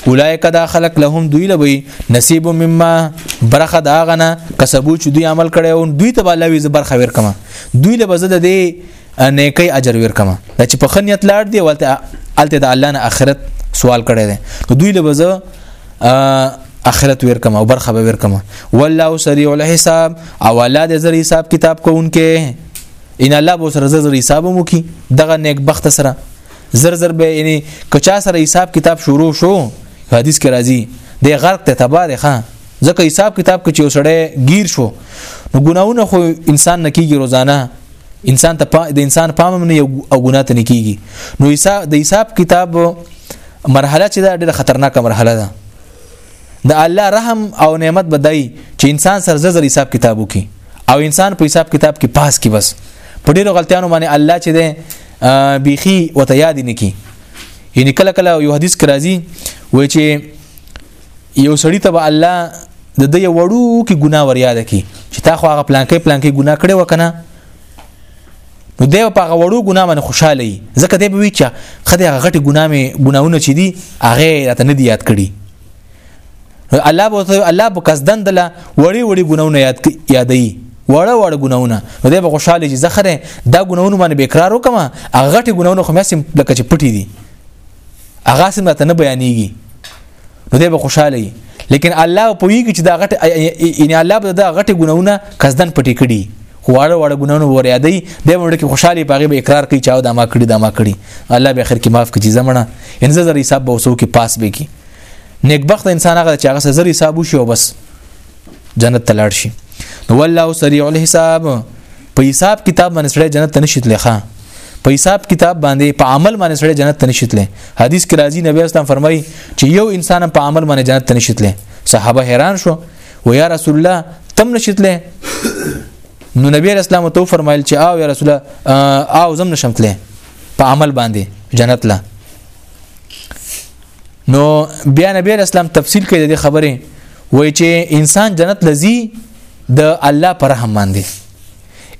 اولایک دا خلق لهم دوی لوي نصیب مما برخه دا غنه کسبو چې دوی عمل کړي او دوی ته بالا وی زبر خبر کما دوی له بزد دی نیکی اجر ور کما دا چې په خنیت لاړ دی ولته الته د الله نه اخرت سوال کړي دي نو دوی له بزد اخرت ور کما او برخه به ور کما والله سریع الحساب او الله د زری حساب کتاب کوونکې ان الله بو سره زری حساب مو کی دغه نیک بخت سره زر زر به یعنی که چا سره حساب کتاب شروع شو حدیث کې راځي د غرق ته تبا دی ښا ځکه حساب کتاب کې چې وسړی گیر شو نو ګناونه خو انسان نه کیږي روزانه انسان ته د انسان پام نه یو او ګناه ته نه کیږي نو حساب د حساب کتاب مرحله چې دا ډېره خطرناکه مرحله ده د الله رحم او نعمت بدای چې انسان سر زر حساب کتابو کې او انسان په حساب کتاب کې پاس کې بس په ډېرو غلطیانو باندې الله چې ده بیخي وته یاد نه کی یعنی کله کله یو حدیث کرازی وای چې یو سړی ته به الله د دې وړو کې ګناه ور یاد کی چې تا خو هغه پلانکې پلانکې ګناه کړې وکنه نو دی په هغه وړو ګناه باندې خوشاله وي ځکه دی به وی چې خدای هغه غټي ګناه می ګناونه چې دي هغه راته نه دی یاد کړي الله به الله په قصدن دل وړي وړي ګناونه یاد یادې وړه وړه ګناونه نو دې به خوشاله چې زخره دا ګناونه باندې به اقرار وکم هغه غټي ګناونه خو مې سم لکه چې پټي دي هغه سم ته نه بیانېږي نو دې به خوشاله وي لیکن الله په ویږي چې دا غټ یعنی الله به دا غټي ګناونه قصدن پټي کړي واړه واړه ګناونه ور یادې د مړ کې خوشحالي پاغي به اقرار کوي چې دا ما کړی دا ما کړی الله به اخر کې معاف کړي زمونه ان زه زری حساب به وسو کې پاس به کی نیکبخت انسان هغه چې هغه زری حساب وشي او بس جنت تلاړ شي نو والله سریع الحساب په حساب کتاب باندې سره جنت ته نشي تلخه په حساب کتاب باندې په عمل باندې سره جنت ته نشي تللی حدیث کې راځي نبی اسلام فرمایي چې یو انسان په عمل باندې جنت ته نشي تللی صحابه حیران شو و یا رسول الله تم نشي تللی نو نبی اسلام ته فرمایل چې او یا رسول الله او زم نشم تللی په عمل باندې جنت لا نو بیا نبی اسلام تفصیل کوي د خبره وای چې انسان جنت لذي د الله پر رحم باندې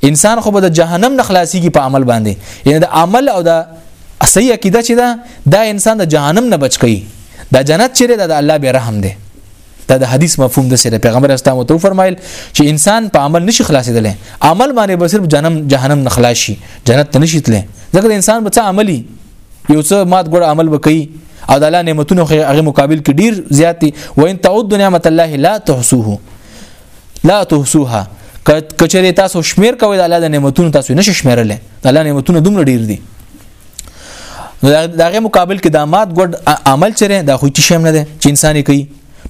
انسان خو به د جهنم نه خلاصيږي په عمل باندې یعنی د عمل او د صحیح عقیده چې دا دا انسان د جهنم نه بچ کی دا جنت چیرې ده د الله به رحم دی دا د حدیث مفهوم د سره پیغمبر اسلام ته فرمایل چې انسان په عمل نشي خلاصېدل عمل باندې به صرف جنم جهنم نه خلاص شي جنت ته نشي تللی ځکه انسان به څه عملی یو څه مات ګړ عمل وکړي او د الله نعمتونو هغه مقابل کې ډیر زیات دي وان تعود نعمت الله لا تحسوه لا تحسوها کچره تاسو شمیر کوئ د الله د نعمتونو تاسو نشئ شمیرل د الله نعمتونه دومره ډیر دي نو د هغې مقابل کې د مات ګډ عمل چره د خو چې شم نه دی چې انساني کوي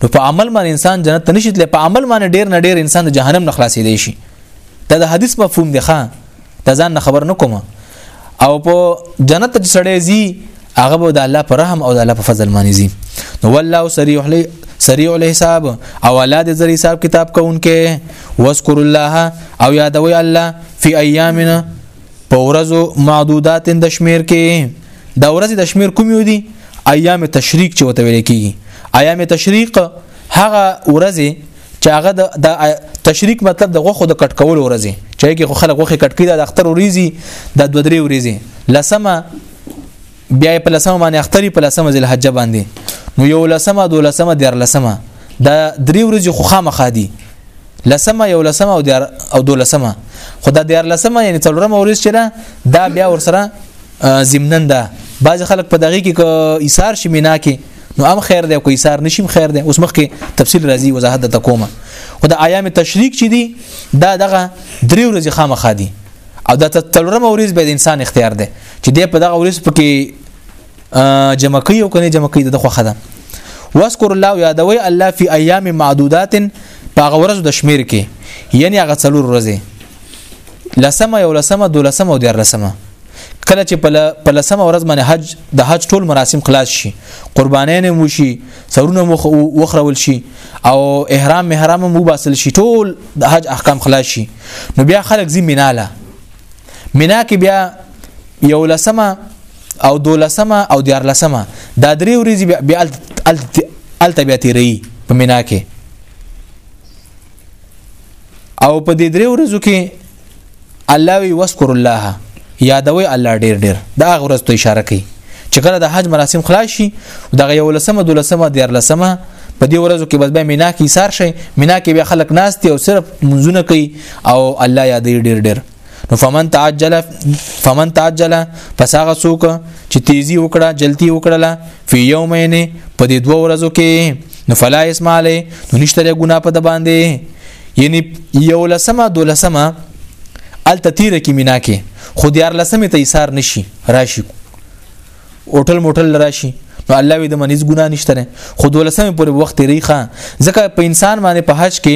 نو په عمل باندې انسان جنت ته نشي تللی په عمل باندې ډیر نه ډیر انسان د جهنم نه خلاصې دی شي دا د حدیث مفهوم دی ښا دا ځان نه خبر نه کوم او په جنت ته سړی زی هغه به د الله پر رحم او د الله په فضل باندې زی نو والله سریع له سریع له حساب او الله د زری حساب کتاب کوونکې واذکر الله او یادوي الله فی ایامنا په ورځو معدودات د شمیر کې د ورځې د شمیر کوم یو دي ایام تشریق چې وته ویل کیږي ایام تشریق هغه ورځې چې هغه د تشریق مطلب د غوخو د کټ کول ورځي چې کې خو خلک غوخه کټ کیدا د اختر ورځي د دوه درې ورځي لسمه بیا په لسمه باندې اختری په لسمه ذل حج باندې نو یو لسمه دو لسمه دیر لسمه دا درې ورځې خو خامخا دي لسمه یو لسمه او دیار او دولسمه خدا دیار لسمه یعنی څلورمه ورځ چې ده دا بیا ورسره زمنن ده بعض خلک په دغه کې ایثار شي مینا کې نو ام خیر دی کوئی سار نشیم خیر دی اوس مخکې تفصیل راځي وضاحت د تکومه او د ایام تشریق چې دي دا دغه درې ورځې خامخا دي او د تلورم ورځ به د انسان اختیار دی چې د په دغه ورځ پکې جمع کوي او کنه جمع کوي د خوخه ده واذكر الله یادوي الله فی ایام معدودات پاغه ورځ د شمیر کې یعنی هغه څلور ورځې لسمه یو لسمه دولسمه او دیر لسمه کله چې په لسمه ورځ باندې حج د حج ټول مراسم خلاص شي قربانین مو شي سرونه مو وخرول شي او احرام محرام مو باسل شي ټول د حج احکام خلاص شي نو بیا خلک زی مناله منا کې بیا یو لسمه او دولسمه او دیارلسمه دا درې ورځې بیا الته بیا تیری په مینا کې او په دې درې ورځو کې الله وی وذكر الله یادوي الله ډیر ډیر دا غرض ته اشاره کوي چې کله د حج مراسم خلاص شي دغه یو لسمه دولسمه دیر لسمه په دې ورځو کې بس به مینا کې ایثار شي مینا کې بیا خلک ناس دي او صرف منځونه کوي او الله یادې ډیر ډیر نو فمن تعجل فمن تعجل پس هغه څوک چې تیزی وکړه جلتی وکړه فی یومین په دې دوه ورځو کې نو فلا اسم علی نو نشته له ګنا په د باندې یعنی یو لسمه دو لسمه ال تتیر کې مینا کې خو دیار لسمه ته ایثار نشي راشي اوټل موټل راشي نو الله وی د منیز ګنا نشته خو دولسمه پر وخت ریخه ځکه په انسان باندې په حج کې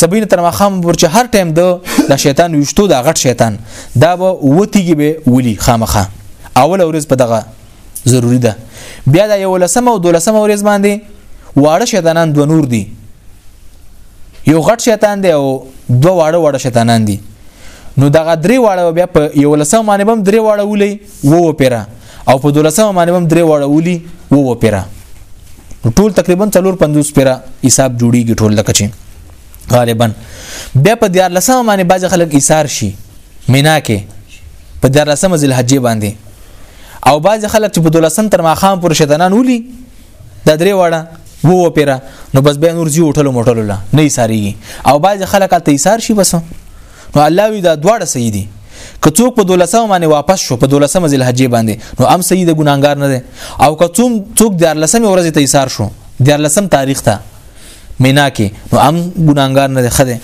سبین تر مخام پر چې هر ټایم د د شیطان وشتو د غټ شیطان دا به وتیږي به ولي خامخه اول ورځ په دغه ضروری ده بیا د یو لسم او دولسم ورځ باندې واړه شیطانان دو نور دي یو غټ شیطان دی او دو واړه واړه شیطانان دي نو دغه درې واړه بیا په یو لسم باندې بم درې واړه ولي وو پیره او په دولسمه باندې هم درې واړه ولي وو و پیرا ټول تقریبا 450 پیرا حساب جوړیږي ټول لکه چې غالبا بیا په دیار لسمه باندې باز خلک ایثار شي مینا کې په دیار لسمه ذل حجې باندې او باز خلک چې په دولسم تر ماخام پر شیطانان ولي د درې واړه وو و پیرا نو بس به نور زی وټلو موټلو لا نه ایثاریږي او باز خلک ته ایثار شي بس نو الله وی دا دواړه صحیح دي که څوک په دولسمه باندې واپس شو په دولسمه ذل حجې باندې نو ام صحیح د ګناګار نه دی او که څوم څوک د لسمه ورځ ته ایثار شو د لسم تاریخ ته مینا کې نو ام ګناګار نه دی خده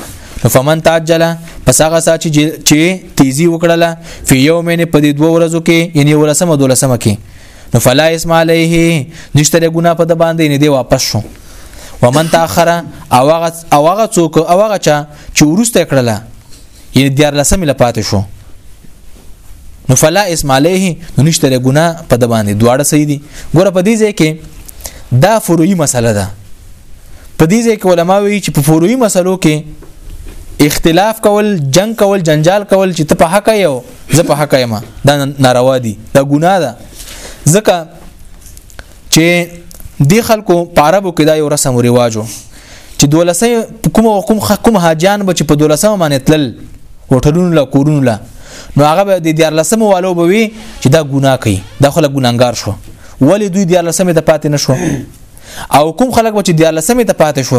نو فمن تعجل پس هغه سات چې تیزی وکړله فی یومین په دې دوه ورځو کې یعنی ولسمه دولسمه کې نو فلا اسم علیه نشته ګنا په د باندې نه دی واپس شو ومن تاخر او هغه او هغه څوک او هغه چا چې ورسته کړله یعنی دیار لسمه لپات شو نو فلا اسم علیه نو نشته له ګنا په د باندې دواړه صحیح دي ګوره په دې ځای کې دا فروعي مسله ده په دې ځای کې علما وایي چې په فروعي مسلو کې اختلاف کول جنگ کول جنجال کول چې ته په حق یو زه په حق یم دا ناروا دي دا ګناه ده ځکه چې دی خلکو په عربو کې دا یو رسم او رواجو چې دولسې کوم کوم کوم حاجان به چې په دولسمه باندې تلل هوټلونو لا کورونو لا نو هغه به د 14 والو به وي چې دا ګناه کوي دا خلک ګناګار شو ولې دوی 14 ته پاتې نشو او کوم خلک به چې 14 ته پاتې شو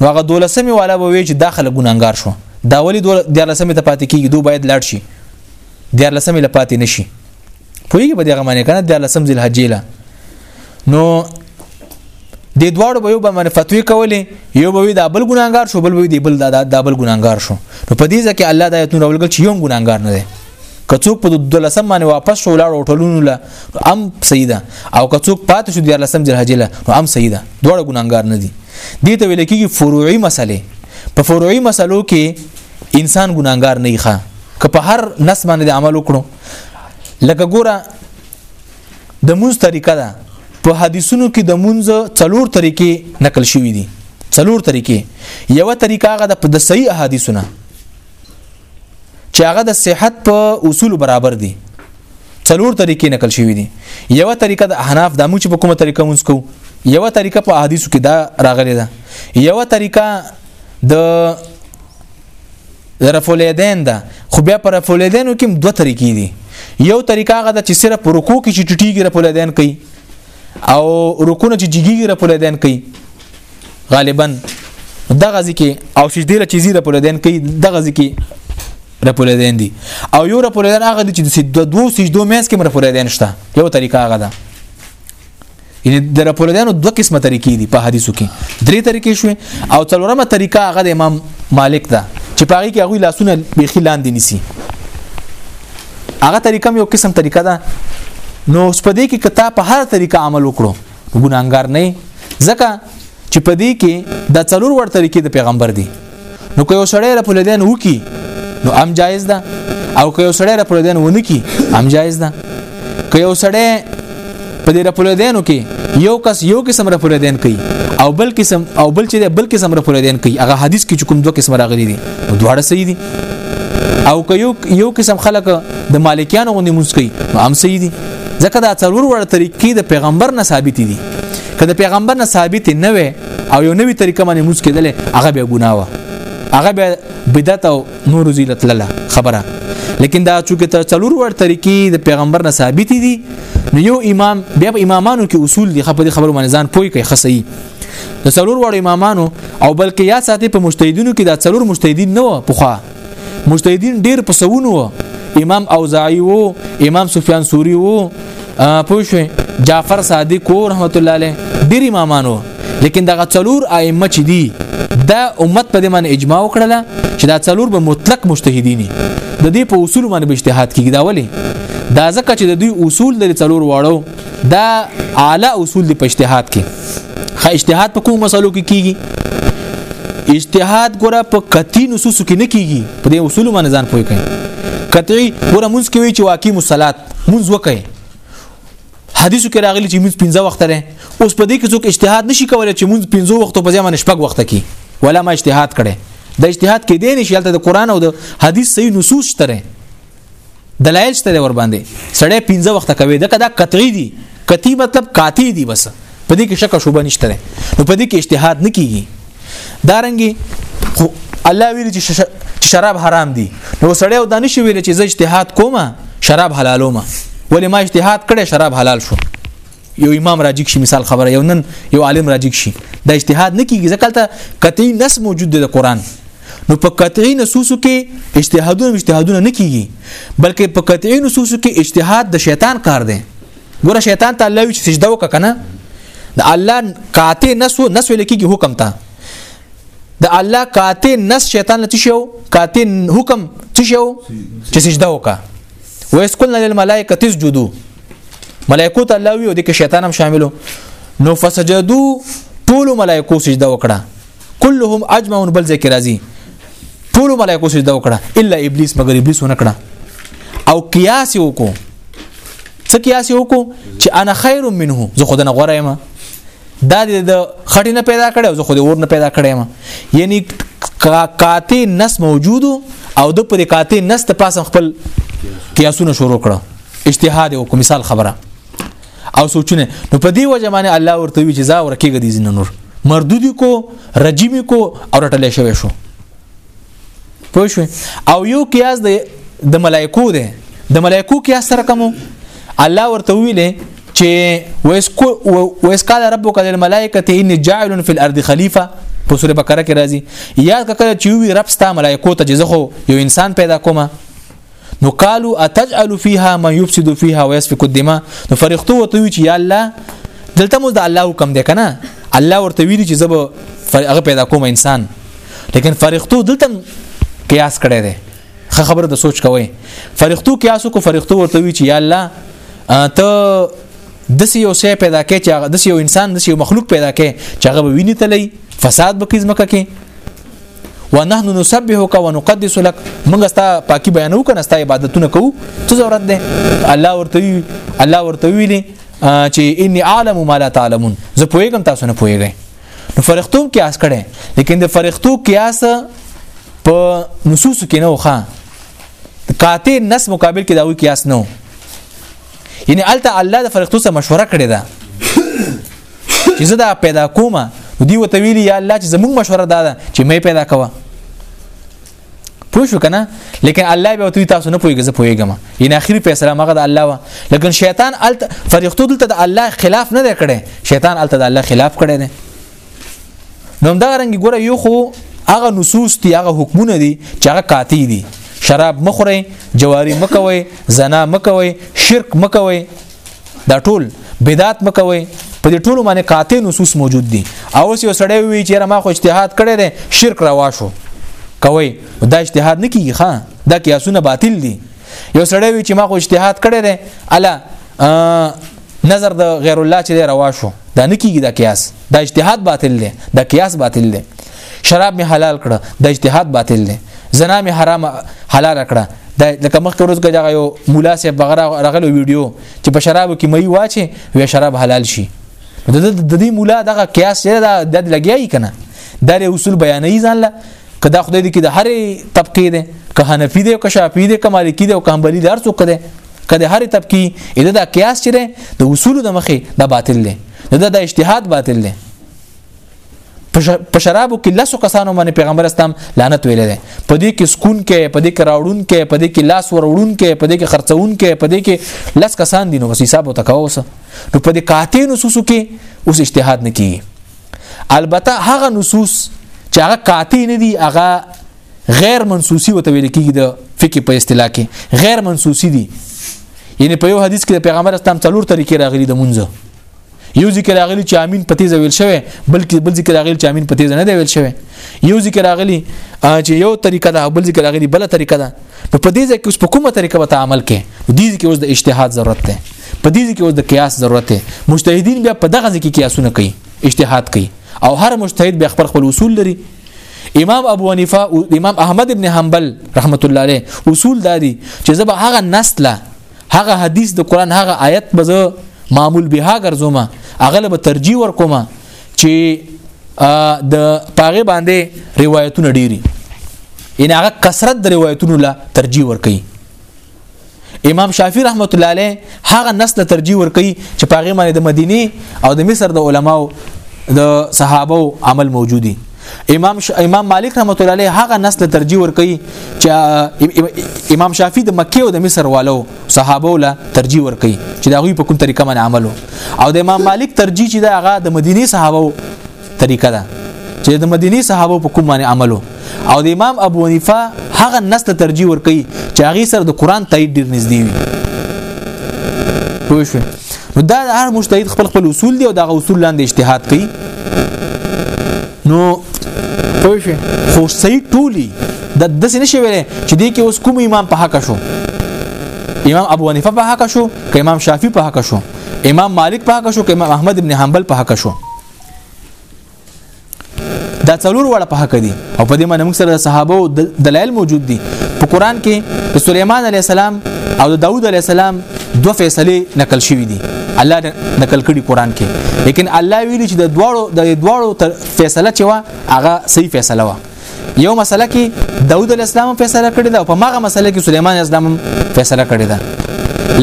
نو هغه 12 والا به وي چې دا خلک ګناګار شو دا ولې 14 ته پاتې کیږي دوی باید لاړ شي 14 لپاتې نشي پوهیږي په دغه معنی کنه د لسم ذل حجیله نو د دواړو به یو به من فتوی کولې یو به د بل ګناګار شو بل به د بل د بل ګناګار شو نو په دې ځکه الله د آیتونو ولګل چې یو ګناګار نه دی که څوک په دولسم باندې واپس شو لاړ هوټلونو له ام سیدا او که څوک پاتې شو د لسم ذل حجیله نو ام سیدا دواړو ګناګار نه دي دې ته ویل کېږي فروعي مسلې په فروعي مسلو کې انسان ګناګار نه ښه که په هر نس باندې عمل وکړو لکه ګوره د مونږ طریقه ده په حدیثونو کې د مونږ څلور طریقې نقل شوې دي څلور طریقې یو طریقه هغه د صحیح احادیثونه چې هغه د صحت په اصول برابر دي څلور طریقې نقل شوې دي یو طریقه د احناف د مونږ په کومه طریقه مونږ کو یو طریقه په احادیثو کې دا راغلي ده یو طریقه د رفع الیدین ده خو بیا پر رفع الیدینو کې دوه طریقې دي یو طریقه هغه ده چې صرف په رکوع کې چې ټټیږي رفع الیدین کوي او رکوع نه چې جګیږي رفع الیدین کوي غالبا دغه ځکه او چې ډیره چیزی رفع الیدین کوي دغه ځکه رفع الیدین دي او یو رفع الیدین هغه دي چې د دوه سجدو مېز کې رفع الیدین شته یو طریقه هغه ده یعنی د رپولدانو دوه قسمه طریقې دي په حدیثو کې درې طریقې شوې او څلورمه طریقه هغه د امام مالک ده چې په هغه کې هغه لاسونه بیخي لاندې نیسی هغه طریقه یو قسم طریقه ده نو سپدې کې کته په هر طریقه عمل وکړو ګناګار نه ځکه چې په دې کې د څلور ور طریقې د پیغمبر دي نو که یو سړی را پردین وکي نو ام جایز ده او که یو سړی را پردین ونکي ام جایز ده که یو سړی په دې را پردینو کې یو کس یو قسم را پردین کوي او بل قسم او بل چې بل قسم را پردین کوي هغه حدیث کې کوم دوه قسم راغلي دي نو دواړه صحیح دي او که یو یو قسم خلک د مالکیانو غوندي مونږ کوي نو هم صحیح دي ځکه دا څلور وړ طریقې د پیغمبر نه ثابت دي که د پیغمبر نه ثابت نه وي او یو نوی طریقه باندې موږ کېدل هغه بیا ګناه و هغه بیا بدعت او نور ذلت لاله خبره لیکن دا چې تر څلور ور طریقې د پیغمبر نه ثابت دي نو یو امام بیا په امامانو کې اصول دي خپل خبرو باندې ځان پوي کوي خصي د څلور وړو امامانو او بلکې یا ساتي په مجتهدینو کې دا څلور مجتهدین نه و پوخا مجتهدین ډیر په سونو امام اوزاعی وو امام سفیان سوری وو پوه شو جعفر صادق او رحمت الله علیه ډیر امامانو لیکن دغه څلور ائمه چې دي دا امت په دې باندې اجماع وکړله چې دا څلور به مطلق مجتهدین دي د دې په اصول باندې به اجتهاد کیږي دا ولی دا ځکه چې د دوی اصول د څلور واړو دا اعلی اصول دی په اجتهاد کې خا اجتهاد په کوم مسلو کې کیږي اجتهاد ګره په قطعي نصوص کې نه کیږي په دې اصول باندې ځان پوي کوي قطعي ګره مونږ کوي چې واقعي مصلات مونږ وکړي حدیثو کې راغلي چې مونږ پنځه وخت لري اوس په دې کې څوک اجتهاد نشي کولای چې مونږ پنځه وخت په ځای باندې شپږ وخت کې ولا ما اجتهاد کړي د اجتهاد کې دی نشي د قران او د حدیث صحیح نصوص تره دلایل شته ور باندې سړی پنځه وخت کوي دا کدا قطعي دي قطعي مطلب قاطع دي بس په دې کې شک شوبه نشته نو په دې کې اجتهاد نه کیږي دارنګي خو الله ویل چې شراب حرام دي نو سړی او دانش ویل چې زه اجتهاد کوم شراب حلالوم ولی ما اجتهاد کړي شراب حلال شو یو امام راجیک شي مثال خبره یو نن یو عالم راجیک شي دا اجتهاد نه کیږي ځکه ته قطعي نص موجود دی د قران نو په قطعي نصوصو کې اجتهادونه اجتهادونه نه کیږي بلکې په قطعي نصوصو کې اجتهاد د شیطان کار دی ګوره شیطان ته الله وی چې سجده وکړه کنه د الله قاطع نس نس ویل کېږي حکم ته د الله قاطع نس شیطان لته شو قاطع حکم څه شو چې سجده وکړه ویس قلنا للملائکه تسجدوا ملائکو ته الله وی او د کې شیطان هم شاملو نو فسجدوا ټول ملائکو سجده وکړه كلهم اجمعون بل ذکر راځي ټول ملائکو سجده وکړه الا ابلیس مگر ابلیس ونه کړه او قیاس وکړو څه قیاس وکړو چې انا خیر منه زه خدانه غوړم دا د خټې نه پیدا کړي او زه خو د اور نه پیدا کړي ما یعنی قاطع نس موجود او د پر قاطع نس ته پاسم خپل قیاسونه شروع کړو اجتهاد او مثال خبره او سوچونه نو په دې وجه باندې الله ورته وی چې زا ورکیږي دي نور مردودی کو رجیمی کو او رټل شوی شو پوه شو او یو قیاس د د ملائکو دی د ملائکو قیاس سره کوم الله ورته ویلې چې ویس قال ربک للملائکه انی جاعل فی الارض خلیفہ په سوره بقره کې راځي یاد کړه چې وی رب ستا ملائکو ته جزخو یو انسان پیدا کومه نو قالو اتجعل فيها من يفسد فيها ويسفك الدماء نو فرښتو وته وی چې یا الله دلته مو د الله حکم دی کنه الله ورته ویلی چې زب هغه پیدا کوم انسان لیکن فرښتو دلته قیاس کړی دی خه خبره د سوچ کوي فرښتو قیاسو کو فرښتو ورته وی چې یا الله ته د یو شی پیدا کې چې د یو انسان د یو مخلوق پیدا کې چې هغه ویني تلې فساد به کیزمکه کې ونحن نسبحك ونقدس لك موږ ستا پاکي بیانو کنه ستا عبادتونه کو څه ضرورت ده الله ورته الله ورته ویلي چې اني عالم ما لا تعلمون زه پوهیږم تاسو نه پوهیږئ نو فرښتو قیاس کړي لیکن د فرښتو قیاس په نصوص کې نه وخا قاطع نس مقابل کې دا وی قیاس نه یعنی الته الله د فرښتو سره مشوره کړې ده چې زه دا پیدا کوم دی وته ویلی یا الله چې زموږ مشوره دا ده چې مې پیدا کوه پوه شو کنه لیکن الله به توی تاسو نه پويږي زه پويګم ان اخري فیصله مغه د الله وا لیکن شیطان الت فرښتو دلته د الله خلاف نه کړي شیطان الت د الله خلاف کړي نه نو دا رنګ ګوره یو خو هغه نصوص دي هغه حکمونه دي چې هغه قاطع دي شراب مخوري جواری مکوي زنا مکوي شرک مکوي دا ټول بدعت مکوي په دې ټولو باندې قاطع نصوص موجود دي او اوس یو سړی وی چې ما خو اجتهاد کړی دی شرک روا شو کوي دا اجتهاد نه کیږي ښا دا قیاسونه باطل دي یو سړی وی چې ما خو اجتهاد کړی دی الا نظر د غیر الله چې روا شو دا نه کیږي دا قیاس دا اجتهاد باطل دی دا قیاس باطل دی شراب می حلال کړه د اجتهاد باطل دی زنا می حرام حلال کړه د لکه مخکې ورځ کې دا یو مولا سه بغرا رغلو ویډیو چې په شرابو کې مې واچي وې شراب حلال شي د د دې مولا دغه قیاس یې دا د لګیای کنه دا له اصول بیانې ځان له کدا خدای دې کې د هرې طبقه دې که حنفي دې او که شافعي دې که مالکي دې او که حنبلي دې هر څوک دې کله هرې طبقه دې دا قیاس چیرې د اصول د مخې دا باطل دی دا د اجتهاد باطل دی په شرابو کې لاسو کسانو باندې پیغمبر اسلام لعنت ویل دي په دې کې سکون کې په دې کې راوړون کې په دې کې لاس وروړون کې په دې کې خرڅون کې په دې کې لس کسان دي نو بس حساب وتکاوسه نو په دې قاطع نصوصو کې اوس اجتهاد نه کیږي البته هغه نصوص چې هغه قاطع نه دي هغه غیر منسوسی وته ویل کیږي د فقې په اصطلاح کې غیر منسوسی دي یعنی په یو حدیث کې د پیغمبر اسلام څلور طریقې راغلي د مونږه یو ذکر راغلی چې امین په تیزه ویل شوی بلکې بل ذکر راغلی چې امین په تیزه نه دی ویل شوی یو ذکر راغلی چې یو طریقه ده بل ذکر راغلی بل طریقه ده نو په دې ځکه اوس په کومه طریقه به عمل کې دې ځکه اوس د اجتهاد ضرورت ده په دې ځکه اوس د قیاس ضرورت ده مجتهدین بیا په دغه ځکه قیاسونه کوي اجتهاد کوي او هر مجتهد بیا خپل خپل اصول لري امام ابو حنیفه او امام احمد ابن حنبل رحمت الله علیه اصول دادي چې زبا هغه نسله هغه حدیث د قران هغه آیت به زه معمول بها ګرځوم هغه له ترجیح ورکوم چې د پاغه باندې روایتونه ډيري ان هغه کثرت د روایتونو لا ترجیح ورکوي امام شافعي رحمت الله علیه هغه نس ته ترجیح ورکوي چې پاغه باندې د مدینه او د مصر د علماو د صحابه عمل موجودي امام ش... امام مالک رحمت الله علیه هغه نس ته ترجیح ور کوي چې امام شافعي د مکه او د مصر والو صحابه ول ترجیح ور کوي چې دا غوي په کوم طریقه باندې عملو او د امام مالک ترجیح چې دا هغه د مدینه صحابه طریقه ده چې د مدینه صحابه په کوم باندې عملو او د امام ابو حنیفه هغه نس ته ترجیح ور کوي چې هغه سره د قران تایید ډیر نږدې وي پوه شئ نو دا هر مجتهد خپل خپل اصول دی او دا اصول لاندې اجتهاد کوي نو پوه شئ خو صحیح ټولي د داسې نشي ویلې چې دې کې اوس کوم امام په حق شو امام ابو حنیفه په حق شو که امام شافعي په حق شو امام مالک په حق شو که امام احمد ابن حنبل په حق شو دا څلور وړه په حق دي او په دې باندې موږ سره صحابه او دلایل موجود دي په قران کې د سليمان عليه السلام او د داوود عليه السلام دوه فیصله نقل شوې دي الله نقل کړي قران کې لیکن الله ویلي چې د دواړو د دواړو فیصله چې وا هغه صحیح فیصله وا یو مسله کې داوود علی السلام فیصله کړې ده او په ماغه مسله کې سليمان علی السلام فیصله کړې ده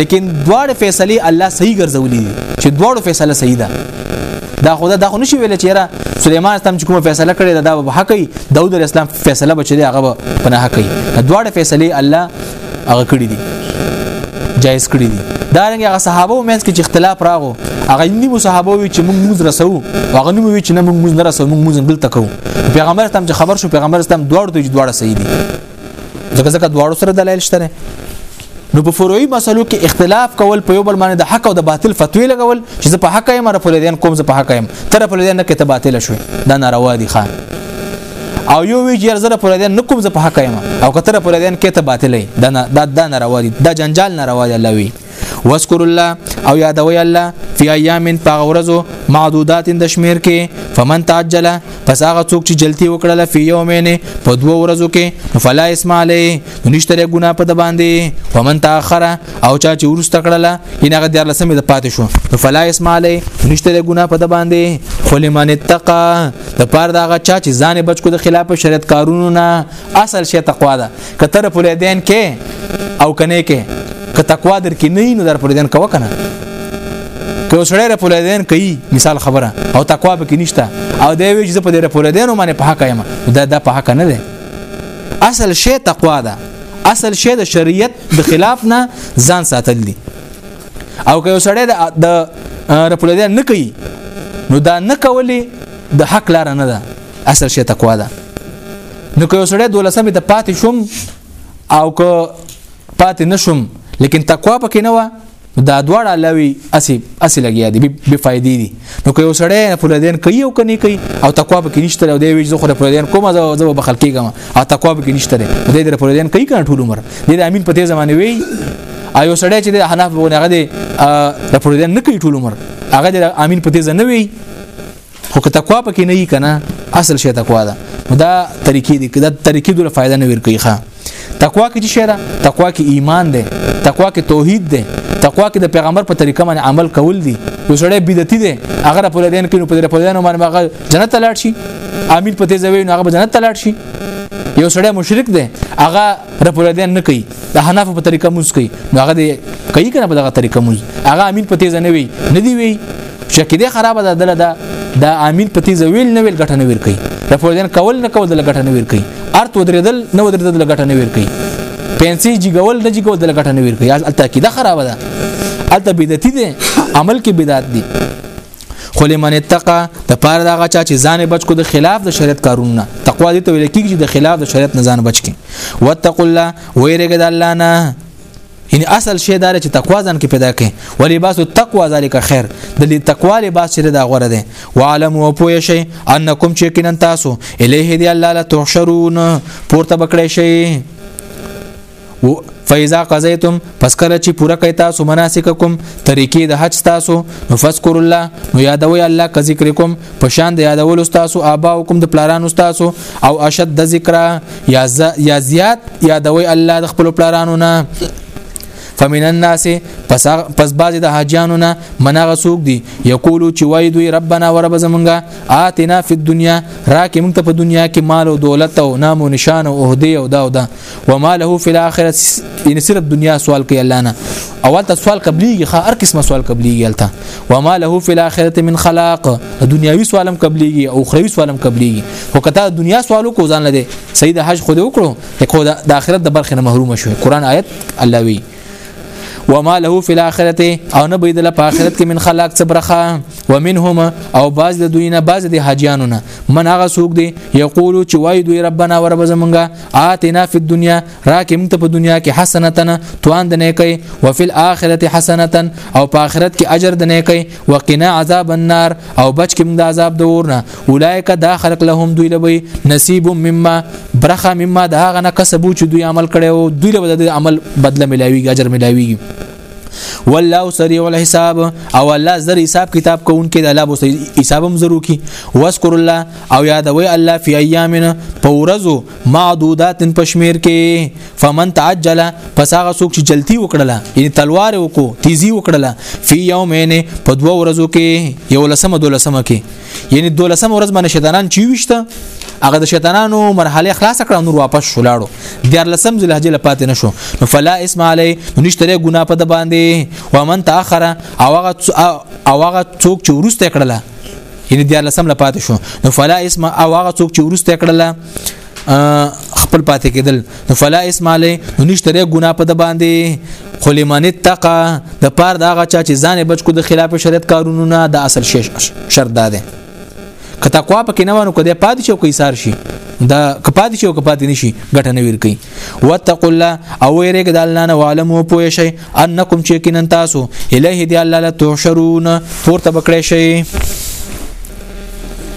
لیکن دواړه فیصله الله صحیح ګرځولې دي چې دواړو فیصله صحیح ده دا خو دا خو نشي ویل چې را سليمان استم چې کومه فیصله کړې ده دا به حق وي داوود علی السلام فیصله بچي هغه به پناه کوي دواړه فیصله الله هغه کړی دي جایز کړی دي دا رنګ هغه صحابه مینس کې چې اختلاف راغو هغه نیمو صحابه وی چې موږ موږ رسو هغه نیمو وی چې نه موږ موږ نه رسو موږ موږ دلته کوو پیغمبر تم چې خبر شو پیغمبر تم دواړو ته دواړه صحیح دي ځکه ځکه دواړو سره دلایل شته نو په فروعي مسلو کې اختلاف کول په یو بل باندې د حق او د باطل فتوی لګول چې زه په حق یم را فلدین کوم زه په حق یم تر فلدین نه کې ته باطل شوې دا ناروا دي خان او یو وی چې زره پر دین نکوم زه په حق یم او کتر پر دین کې ته باطلې دا دا دا نه روا دي دا جنجال نه روا دي الله وی واذکر الله او یادوي الله فی ایام په ورځو معدودات د شمیر کې فمن تعجل پس هغه څوک چې جلتی وکړله فی یومین په دوه ورځو کې فلا اسم علی نشته ګنا په د باندې فمن تاخر او چا چې ورست کړله ان هغه د لسمه د پاتې شو فلا اسم علی نشته ګنا په د باندې خو لمن اتقا د پاره دا غچا چې ځان بچ کو د خلاف شریعت کارونو نه اصل شی تقوا ده که تر په لیدین کې او کنه کې که تقوا در کې نه نو در پر دین کو کنه که وسړی را پوله دین کوي مثال خبره او تقوا به کې نشته او دی وی چې په دې را پوله دین باندې په حق یم دا د په حق نه ده اصل شی تقوا ده اصل شی د شریعت د خلاف نه ځان ساتل دي او که یو سړی د رپلدې نه کوي نو دا نه کولی د حق لار نه ده اصل شی تقوا ده نو که یو سړی دولسمه ته پاتې شوم او که پاتې نشوم لیکن تقوا پکې نه و دا دواړه لوي اسی اسی لګیا دي بے فائدې دي نو که یو سړی نه فلدین کوي او کني کوي او تقوا به کې نشته او دی ویج زه خو نه فلدین کوم زه زه به خلک کېږم او تقوا به کې نشته دی د فلدین کوي کنه ټول عمر دی د امین په دې زمانه وی ایو سړی چې د حناف بونه غدي د فلدین نه کوي ټول عمر هغه د امین په دې زنه وی خو که تقوا پکې نه یې کنه اصل شی تقوا ده دا طریقې دي دا طریقې دوله فائدہ نه ور کوي ښا تقوا کې څه شی ده تقوا کې ایمان ده تقوا کې توحید ده تقوا کې د پیغمبر په طریقه باندې عمل کول دي یو سړی بدعتي دی هغه په لدین کې په لدین باندې هغه جنت ته لاړ شي عامل په تیزه وي نو هغه جنت ته لاړ شي یو سړی مشرک دی هغه رب الدین نه کوي د حناف په طریقه موږ کوي نو هغه دی کوي کنه په دغه طریقه موږ هغه عامل په تیزه نه وي نه دی وي چې کې دې خراب ده دله دا د امین په تیز ویل نه ویل ګټه نه ور کوي د فوزین کول نه کول دله ګټه نه ور کوي ارت ودرېدل نه ودرېدل دله ګټه نه ور کوي پنسي جګول نه جګول دله ګټه نه ور کوي الته کې دا خراب ده الته بدعتي دي عمل کې بدعت دي خو لمن اتقا د پاره دا غچا چې ځان بچ کو د خلاف د شریعت کارونه تقوا دې ته ویل کېږي چې د خلاف د شریعت نه ځان بچ کی واتقوا الله ويرګه د الله نه یعنی اصل شی دار چې تقوا ځان کې پیدا کړي ولباس التقوا ذالک خیر د دې تقوا لباس چې دا غوره دی وعلم او پوه شي انکم چې کینن تاسو الیه دی الله لا تحشرون پورته بکړی شي فاذا قضيتم پس کله چې پوره کوي تاسو مناسککم طریقې د حج تاسو نو فذكر الله نو یادوي الله ک ذکرکم پشان د یادولو تاسو اباوکم د پلارانو تاسو او اشد د ذکر یا ز... یا زیات یادوي الله د خپل پلارانو نه فمن الناس پس پس باز د حاجانو نه منغه سوق دي یقولو چې وای دوی ربنا ورب زمونږه آتنا فی الدنیا راکې موږ ته په دنیا کې مال او دولت او نام او نشان او عہده او دا او دا وما له فی الاخره ان صرف دنیا سوال کوي الله نه اول ته سوال قبليږي خا هر قسمه سوال قبليږي الته وما له فی الاخره من خلاق دنیاوی سوالم قبليږي او اخروی سوالم قبليږي خو کته دنیا سوالو کو ځان لده سید حج خو دې وکړو خو د اخرت د برخې نه محروم شو قران آیت الله وی وما له في الاخره او نه بيد له اخرت کې من خلاق صبرخه ومنهم او باز د دوی نه باز د حاجیانو نه من هغه سوق دي یقولو چې وای دوی ربنا ورب زمونږه آتنا فی الدنیا راکې موږ ته په دنیا کې حسنتن توان د نیکي وفي الاخره حسنتن او په اخرت کې اجر د نیکي وقنا عذاب النار او بچ کوم د عذاب د ورنه اولایک دا خلق لهم دوی لوي نصیب مما برخه مما دا غنه کسبو چې دوی عمل کړي او دوی له د عمل بدله ملاويږي اجر ملاويږي والله سریع الحساب او الله زر حساب کتاب کوونکې د الله بو حسابم زرو کی واذکر الله او یادوي الله فی ایامنا په ورځو معدودات په شمیر کې فمن تعجل پس هغه څوک چې جلتی وکړله یعنی تلوار وکړو تیزی وکړله فی یومین په دوه ورځو کې یو لسمه دولسمه کې یعنی دولسمه ورځ باندې شیطانان چی وشته هغه د شیطانانو مرحله خلاص کړه نور واپس شولاړو د لسم ذل هجله پاتې نشو نو فلا اسم علی نشتره ګنا په د باندې ومن تاخره او هغه او هغه څوک چې ورسته کړله یعنی دیار لسم لپات شو نو فلا اسم او هغه څوک چې ورسته کړل خپل پاتې کېدل نو فلا اسم علی نو نشته لري ګنا په د باندې خو لمن اتقا د پاره دا غچا چې ځان بچ کو د خلاف شریعت کارونو نه د اصل شی شرط دا ده که تقوا پکې نه ونه کو د پاتې شو کوي سار شي دا که پاتې شو که پاتې نشي ګټه نه ور کوي واتقوا الله او ويرګ د الله نه عالم او پوه شي انکم چې کینن تاسو الیه دی الله لا تحشرون پورته بکړی شي